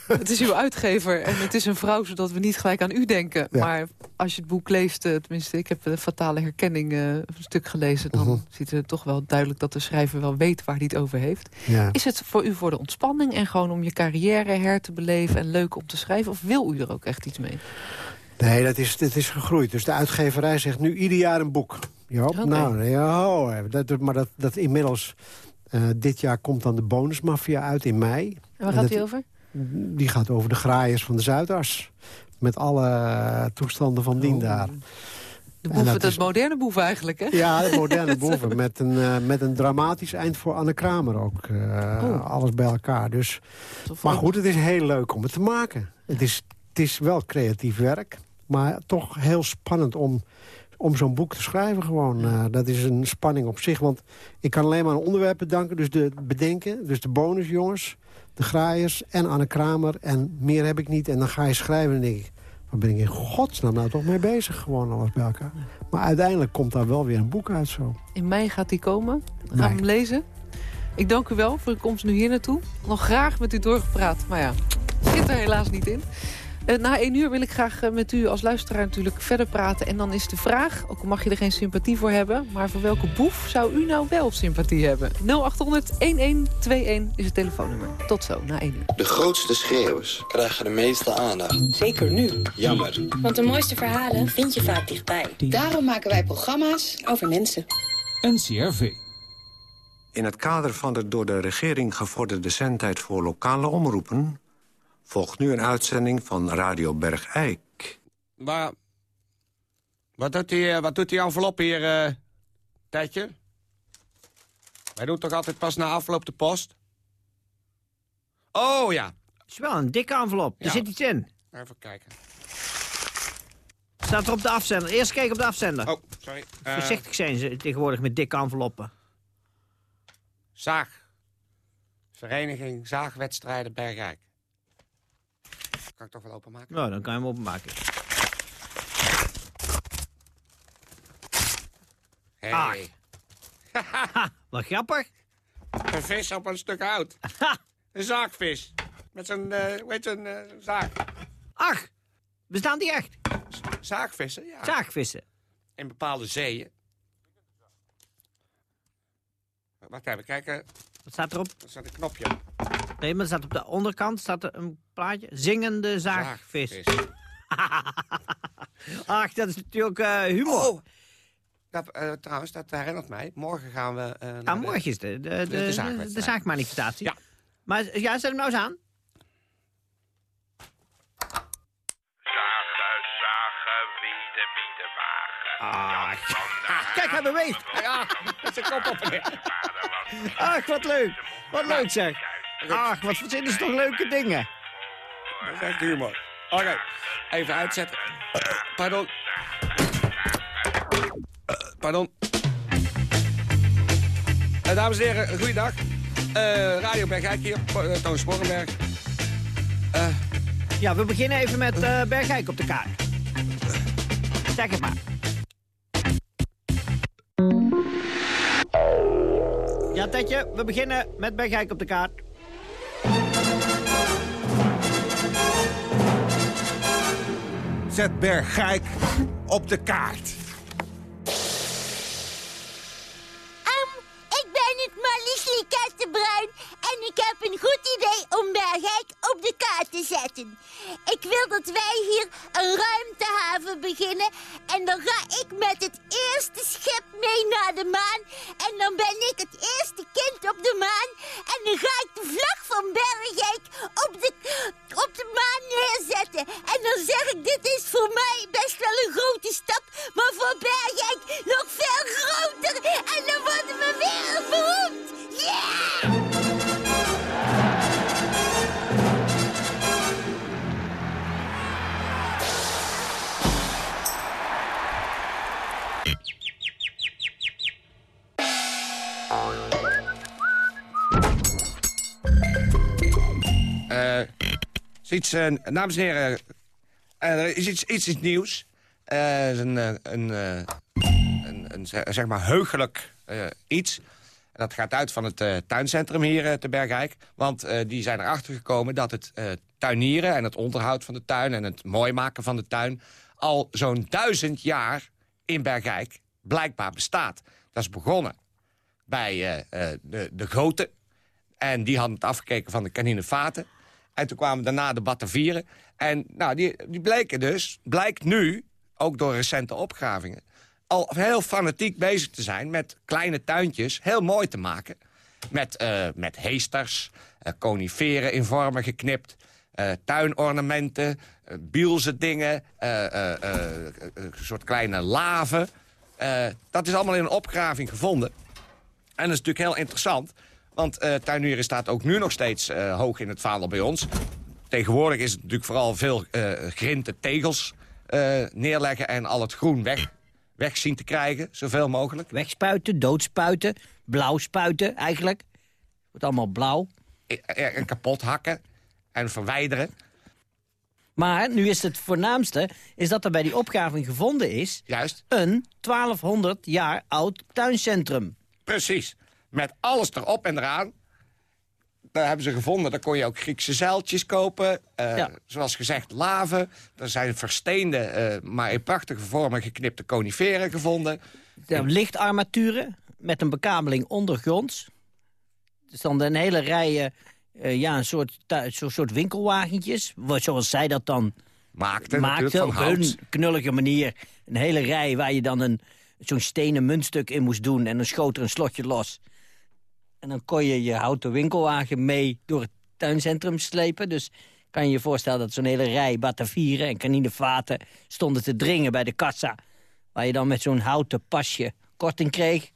Het is uw uitgever en het is een vrouw, zodat we niet gelijk aan u denken. Ja. Maar als je het boek leest, eh, tenminste, ik heb de fatale herkenning eh, een stuk gelezen... dan Mhm. ziet het toch wel duidelijk dat de schrijver wel weet waar hij het over heeft. Ja. Is het voor u voor de ontspanning en gewoon om je carrière her te beleven... en leuk om te schrijven, of wil u er ook echt iets mee? Nee, dat is, dat is gegroeid. Dus de uitgeverij zegt nu ieder jaar een boek. Oké. nou, ja, dat, maar dat, dat inmiddels... eh, dit jaar komt dan de bonusmafia uit in mei. En waar En gaat dat- die over? die gaat over de graaiers van de Zuidas. Met alle toestanden van dien daar. De En boeven, dat dat is- moderne boeven eigenlijk, hè? Ja, de moderne boeven. Met een, eh, met een dramatisch eind voor Anne Kramer ook. eh, Oh. Alles bij elkaar. Dus, maar goed, het is heel leuk om het te maken. Het is, het is wel creatief werk. Maar toch heel spannend om, om zo'n boek te schrijven gewoon. Eh, dat is een spanning op zich. Want ik kan alleen maar een onderwerp bedanken. Dus de bedenken, dus de bonusjongens, de graaiers en Anne Kramer. En meer heb ik niet. En dan ga je schrijven en denk ik... Waar ben ik in godsnaam nou toch mee bezig? Gewoon alles bij elkaar. Maar uiteindelijk komt daar wel weer een boek uit zo. In mei gaat die komen. Gaan we hem lezen. Ik dank u wel voor de komst nu hier naartoe. Nog graag met u doorgepraat, maar ja, zit er helaas niet in. Eh, na één uur wil ik graag eh, met u als luisteraar natuurlijk verder praten. En dan is de vraag, ook al mag je er geen sympathie voor hebben... maar voor welke boef zou u nou wel sympathie hebben? 0800-1121 is het telefoonnummer. Tot zo, na één uur. De grootste schreeuwers krijgen de meeste aandacht. Zeker nu. Jammer. Want de mooiste verhalen vind je vaak dichtbij. Daarom maken wij programma's over mensen. NCRV. In het kader van de door de regering gevorderde zendtijd voor lokale omroepen... volgt nu een uitzending van Radio Bergijk. Maar, wat doet die, eh, wat doet die envelop hier, eh Tijdje? Wij doen toch altijd pas na afloop de post? Oh, ja. Het is wel een dikke envelop. Er zit iets in. Even kijken. Staat er op de afzender. Eerst kijken op de afzender. Oh, sorry. Eh, Voorzichtig zijn ze tegenwoordig met dikke enveloppen. Zaag. Vereniging Zaagwedstrijden Bergrijk. Kan ik toch wel openmaken? Nou, dan kan je hem openmaken. Hey. Wat grappig. Een vis op een stuk hout. Een zaagvis. Met zo'n, heet zo'n eh, zaag? Ach, bestaan die echt? Zaagvissen, ja. Zaagvissen. In bepaalde zeeën. Wacht even, kijken. Wat staat erop? Er staat een knopje. Nee, maar er staat op de onderkant staat er een plaatje. Zingende zaagvis. Ach, dat is natuurlijk eh, humor. Oh, dat, eh, trouwens, dat herinnert mij. Morgen gaan we... naar Ja, de- morgen is de, de, de, de de, zaagwedstrijd. de zaagmanifestatie. Ja. Maar ja, zet hem nou eens aan. Zagen, zagen, wieden, wieden, wagen. Ah, kijk, hij beweegt. Ja, met zijn kop op. Ach, wat leuk. Wat leuk zeg. Ach, wat verzinnen ze toch leuke dingen. Dat is echt humor. Oké, even uitzetten. Pardon. Eh, Pardon. Eh, dames en heren, goeiedag. Eh Radio Bergijk hier, uh, Toon Sporrenberg. Eh, Ja, we beginnen even met eh Bergijk op de kaart. Zeg het maar. Ja, Tetje, we beginnen met Bergijk op de kaart. Zet Bergijk op de kaart. Bergijk op de kaart te zetten. Ik wil dat wij hier een ruimtehaven beginnen en dan ga ik met het eerste schip mee naar de maan. En dan ben ik het eerste kind op de maan en dan ga ik de vlag van Bergijk op de, op de maan neerzetten. En dan zeg ik, dit is voor mij best wel een grote stap, maar voor Bergijk nog veel groter. En dan worden we wereldberoemd. Yeah! Eh, is iets, eh, dames en heren, eh, er is iets, iets, nieuws. Een, een, een, een, zeg maar heugelijk iets. En dat gaat uit van het tuincentrum hier te Bergijk. Want die zijn erachter gekomen dat het tuinieren en het onderhoud van de tuin... en het mooi maken van de tuin al zo'n duizend jaar in Bergijk blijkbaar bestaat. Dat is begonnen bij de, de goten. En die hadden het afgekeken van de kaninevaten. En toen kwamen daarna de Batavieren. En nou, die, die bleken dus, blijkt nu, ook door recente opgravingen... al heel fanatiek bezig te zijn met kleine tuintjes heel mooi te maken. Met, eh, met heesters, eh, coniferen in vormen geknipt... eh, tuinornamenten, eh, bielse dingen, een soort kleine laven. Dat is allemaal in een opgraving gevonden. En dat is natuurlijk heel interessant, want eh tuinieren staat ook nu nog steeds eh, hoog in het vaandel bij ons. Tegenwoordig is het natuurlijk vooral veel eh grinten tegels neerleggen en al het groen weg, weg zien te krijgen, zoveel mogelijk. Wegspuiten, doodspuiten, blauw spuiten eigenlijk. Wordt allemaal blauw. En, en kapot hakken en verwijderen. Maar nu is het voornaamste is dat er bij die opgraving gevonden is... Juist. een 1200 jaar oud tuincentrum. Precies. Met alles erop en eraan. Daar hebben ze gevonden. Daar kon je ook Griekse zeiltjes kopen. Eh, Zoals gezegd, laven. Er zijn versteende, eh, maar in prachtige vormen geknipte coniferen gevonden. Lichtarmaturen met een bekabeling ondergronds. Er stonden een hele rij, eh, ja, een soort, soort winkelwagentjes. wat- Zoals zij dat dan Maakten, maakten. Op hun knullige manier. Een hele rij waar je dan een, zo'n stenen muntstuk in moest doen. En dan schoot er een slotje los. En dan kon je je houten winkelwagen mee door het tuincentrum slepen. Dus kan je je voorstellen dat zo'n hele rij batavieren en kaninevaten... stonden te dringen bij de kassa. Waar je dan met zo'n houten pasje korting kreeg.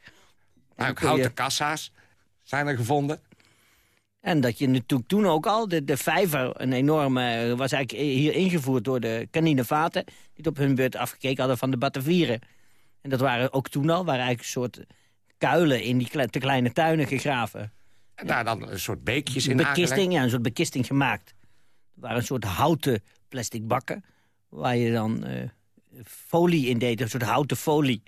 Maar ook je- houten kassa's zijn er gevonden. En dat je natuurlijk toen ook al, de, de vijver, een enorme, eh, was eigenlijk hier ingevoerd door de kaninevaten... die op hun beurt afgekeken hadden van de batavieren. En dat waren ook toen al, waren eigenlijk een soort kuilen in die kle- te kleine tuinen gegraven. En daar dan een soort beekjes in bekisting, aangelegd. ja, een soort bekisting gemaakt. Er waren een soort houten plastic bakken... waar je dan eh, folie in deed, een soort houten folie.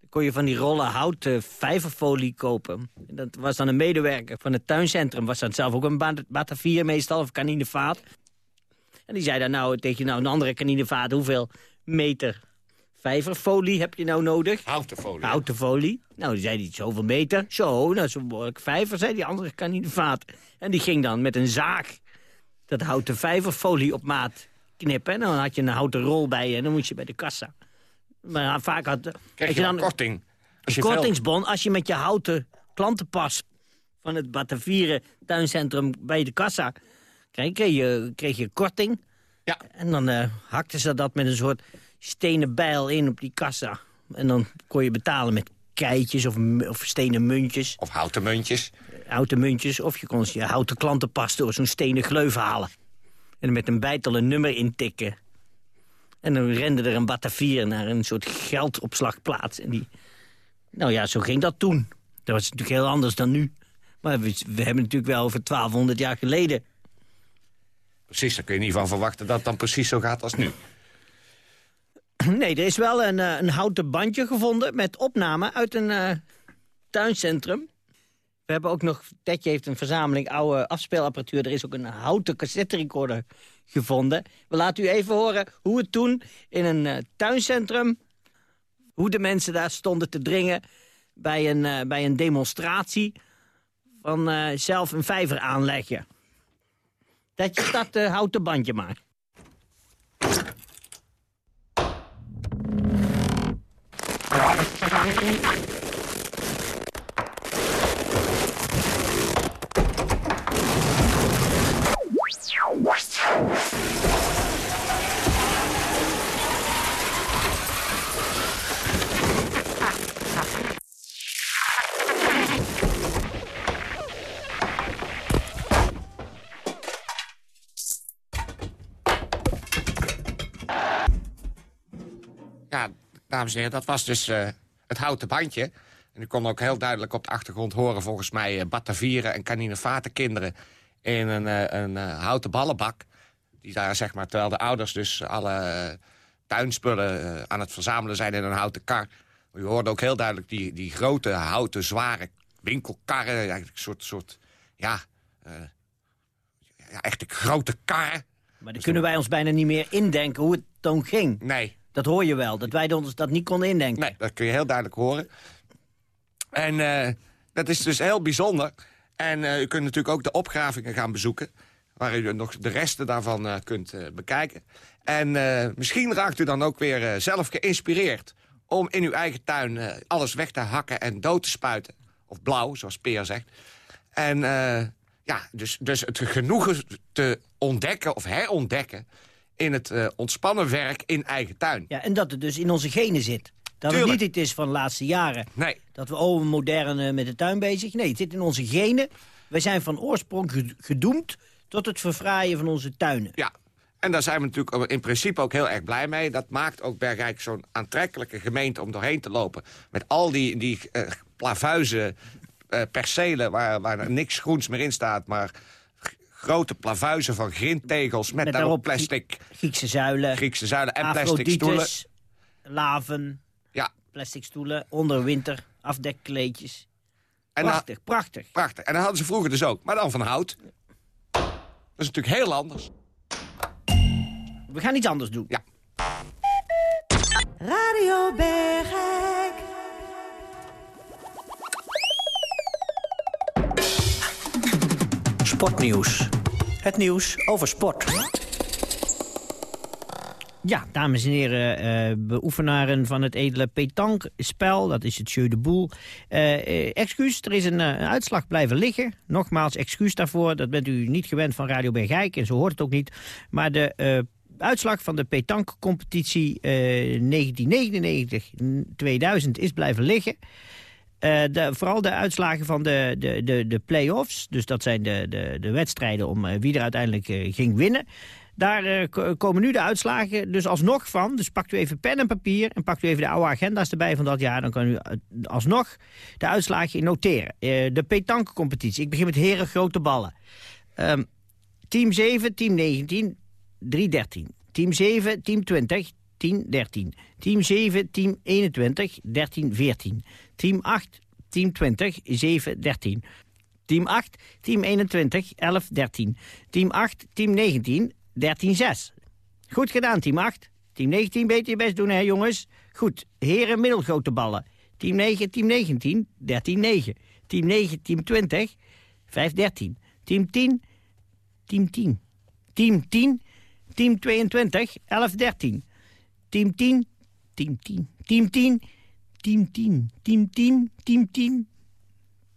Dan kon je van die rollen houten vijverfolie kopen. En Dat was dan een medewerker van het tuincentrum. Was dan zelf ook een ba- batavier meestal, of kaninevaat. En die zei dan nou tegen nou, een andere kaninevaat... hoeveel meter vijverfolie heb je nou nodig? Houten folie. Houten folie. Nou, die zei hij zoveel meter. Zo, nou, zo'n behoorlijk vijver, zei die andere kaninevaat. En die ging dan met een zaag dat houten vijverfolie op maat knippen. En dan had je een houten rol bij je en dan moest je bij de kassa. Maar ja, vaak had... Krijg je dan korting? Als je kortingsbon als je met je houten klantenpas van het Batavieren tuincentrum bij de kassa kreeg, je, kreeg je korting. Ja. En dan eh, hakten ze dat met een soort stenen bijl in op die kassa. En dan kon je betalen met keitjes of, of stenen muntjes. Of houten muntjes. Houten muntjes. Of je kon je houten klantenpas door zo'n stenen gleuf halen. En met een bijtel een nummer intikken. En dan rende er een Batavier naar een soort geldopslagplaats. En die... Nou ja, zo ging dat toen. Dat was natuurlijk heel anders dan nu. Maar we, we hebben natuurlijk wel over 1200 jaar geleden. Precies, daar kun je niet van verwachten dat het dan precies zo gaat als nu. Nee, er is wel een, eh, een houten bandje gevonden met opname uit een eh, tuincentrum. We hebben ook nog, Tetje heeft een verzameling oude afspeelapparatuur. Er is ook een houten cassette recorder gevonden. We laten u even horen hoe het toen in een eh, tuincentrum... hoe de mensen daar stonden te dringen bij een, bij een demonstratie... van zelf een vijver aanleggen. Tetje, start het houten bandje maar. Dames en heren, dat was dus eh, het houten bandje. En u kon ook heel duidelijk op de achtergrond horen... volgens mij eh, batavieren en kaninevatenkinderen... in een, eh, een eh, houten ballenbak. Die daar, zeg maar, terwijl de ouders dus alle tuinspullen... aan het verzamelen zijn in een houten kar. U hoorde ook heel duidelijk die, die grote, houten, zware winkelkarren. Eigenlijk een soort, soort ja, eh, ja, echte grote karren. Maar dan kunnen wij ons bijna niet meer indenken hoe het toen ging. Nee. Dat hoor je wel, dat wij ons dat niet konden indenken. Nee, dat kun je heel duidelijk horen. En eh, dat is dus heel bijzonder. En eh, u kunt natuurlijk ook de opgravingen gaan bezoeken... waar u nog de resten daarvan eh, kunt bekijken. En misschien raakt u dan ook weer zelf geïnspireerd... om in uw eigen tuin alles weg te hakken en dood te spuiten. Of blauw, zoals Peer zegt. En ja, dus, dus het genoegen te ontdekken of herontdekken... in het eh, ontspannen werk in eigen tuin. Ja, en dat het dus in onze genen zit. Dat Tuurlijk. het niet iets is van de laatste jaren. Nee. Dat we oh, modern eh, met de tuin bezig. Nee, het zit in onze genen. Wij zijn van oorsprong ge- gedoemd tot het verfraaien van onze tuinen. Ja, en daar zijn we natuurlijk in principe ook heel erg blij mee. Dat maakt ook Bergijk zo'n aantrekkelijke gemeente om doorheen te lopen. Met al die, die eh, plavuizen, percelen waar, waar niks groens meer in staat... maar grote plavuizen van grindtegels met, daarop daarop plastic... Griekse zuilen. Griekse zuilen en plastic stoelen. laven, Ja. plastic stoelen, onder winter, afdekkleedjes. En prachtig, prachtig. Prachtig. En dat hadden ze vroeger dus ook, maar dan van hout. Dat is natuurlijk heel anders. We gaan iets anders doen. Ja. Radio Bergijk. Sportnieuws. Het nieuws over sport. Ja, dames en heren, eh, beoefenaren van het edele petanque-spel, dat is het Jeu de Boel. Eh, eh, excuus, er is een, eh, een uitslag blijven liggen. Nogmaals, excuus daarvoor, dat bent u niet gewend van Radio Bergijk en zo hoort het ook niet. Maar de eh, uitslag van de petanque-competitie eh 1999-2000 is blijven liggen. Eh, de, vooral de uitslagen van de, de, de, de play-offs, dus dat zijn de, de, de wedstrijden om eh, wie er uiteindelijk eh, ging winnen. Daar ko- komen nu de uitslagen dus alsnog van. Dus pakt u even pen en papier en pakt u even de oude agenda's erbij van dat jaar. Dan kan u alsnog de uitslagen noteren. De petanque-competitie. Ik begin met heren grote ballen. Ehm, team 7, team 19, 3-13. Team 7, team 20, 10-13. Team 7, team 21, 13-14. Team 8, team 20, 7-13. Team 8, team 21, 11-13. Team 8, team 19, 13-6. Goed gedaan, team 8. Team 19, beter je best doen, hè jongens. Goed, heren middelgrote ballen. Team 9, team 19, 13-9. Team 9, team 20, 5-13. Team 10, team 10. Team 10, team 22, 11-13. Team 10, team 10. Team 10, team 10. Team 10, team 10.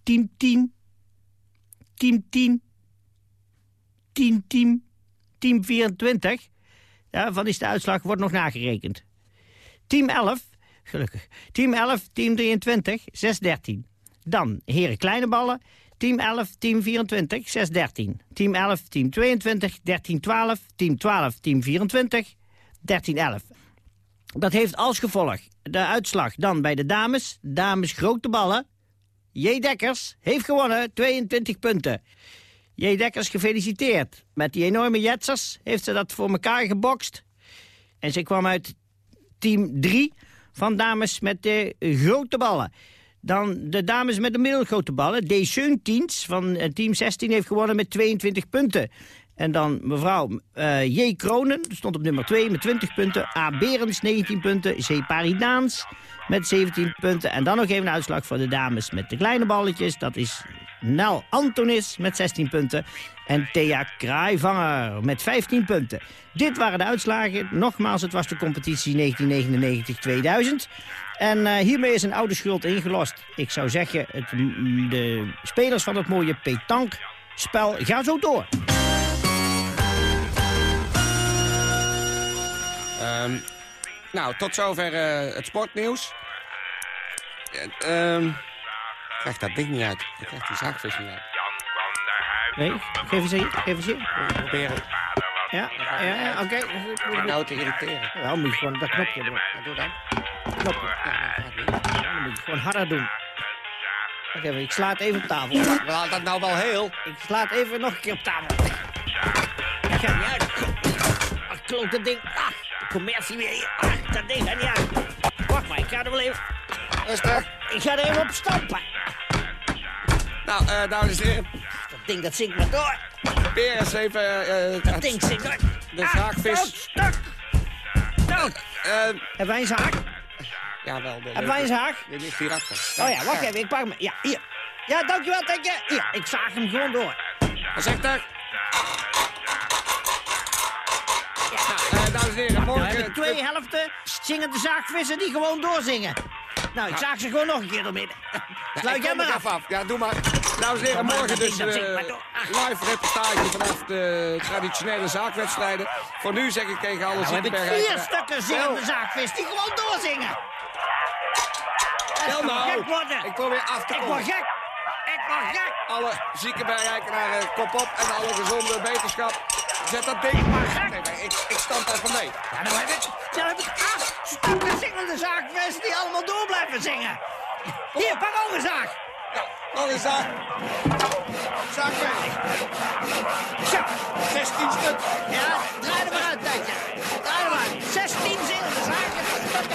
Team 10. Team 10. Team 10. Team 24. Daarvan is de uitslag, wordt nog nagerekend. Team 11, gelukkig. Team 11, team 23, 6-13. Dan heren kleine ballen. Team 11, team 24, 6-13. Team 11, team 22, 13-12. Team 12, team 24, 13-11. Dat heeft als gevolg de uitslag dan bij de dames. Dames grote ballen. J. Dekkers heeft gewonnen, 22 punten. J. Dekkers gefeliciteerd. Met die enorme jetsers heeft ze dat voor elkaar gebokst. En ze kwam uit team 3 van dames met de grote ballen. Dan de dames met de middelgrote ballen. D. Seuntiens van eh, team 16 heeft gewonnen met 22 punten. En dan mevrouw eh, J. Kronen, stond op nummer 2 met 20 punten. A. Berends 19 punten. C. Paridaans met 17 punten. En dan nog even een uitslag voor de dames met de kleine balletjes. Dat is Nel Antonis met 16 punten. En Thea Kraaivanger met 15 punten. Dit waren de uitslagen. Nogmaals, het was de competitie 1999-2000. En eh, hiermee is een oude schuld ingelost. Ik zou zeggen, het, de spelers van het mooie petanque-spel gaan zo door. Ehm, nou, tot zover eh, het sportnieuws. Eh, ehm, ik krijg dat ding niet uit. Ik krijg die zaakvis niet uit. Nee, geef eens hier, geef eens hier. Proberen. Ja, ja, ja oké. Nou te irriteren. Ja, dan moet je gewoon dat knopje doen. Ja, doe dan. Knopje. Ja, dan moet je gewoon harder doen. Wacht even, ik sla het even op tafel. Wel, dat nou wel heel. Ik sla het even nog een keer op tafel. Ik ga niet uit. Ach, kloot dat ding. Ah, commercie weer hier. Ah, dat ding gaat niet uit. Wacht maar, ik ga er wel even... Rustig. Ik ga er even op stampen. Nou, eh dames en heren. Dat ding, dat zinkt maar door. Weer eens even... eh, Dat ding zinkt door. De Ah, zaakvis. Nou, Eh, hebben wij een zaak? ja, wel. Hebben wij een zaak? Die ligt hierachter. Oh ja, wacht even, ik pak hem. Ja, hier. Ja, dankjewel, dank je. Hier, ik zaag hem gewoon door. Wat zegt er? Dames en heren, morgen... twee helften zingende zaagvissen die gewoon doorzingen. Nou, ik zaag ze gewoon nog een keer door midden. Sluit jij maar af. af. Ja, doe maar. Dames en heren, morgen dus eh, door. live reportage vanaf de traditionele zaakwedstrijden. Voor nu zeg ik tegen alle Nou heb ik Ziekenberg... vier stukken zingende zaakvis die gewoon doorzingen. Stel nou, gek worden. ik probeer af te Ik word gek. Ik word gek. Alle ziekenbergeikenaren kop op en alle gezonde wetenschap. Zet dat ding maar gek. Ik, ik stamp even mee. Ja, dan heb ik, dan heb ik acht stukken zingende zaakvis die allemaal door blijven zingen. Hier, pak ook een zaak. Ja, nog een zaak. Weg. Zo. 16 stuk. Ja, draai er maar uit, tijdje. Draai er maar uit. 16 zingende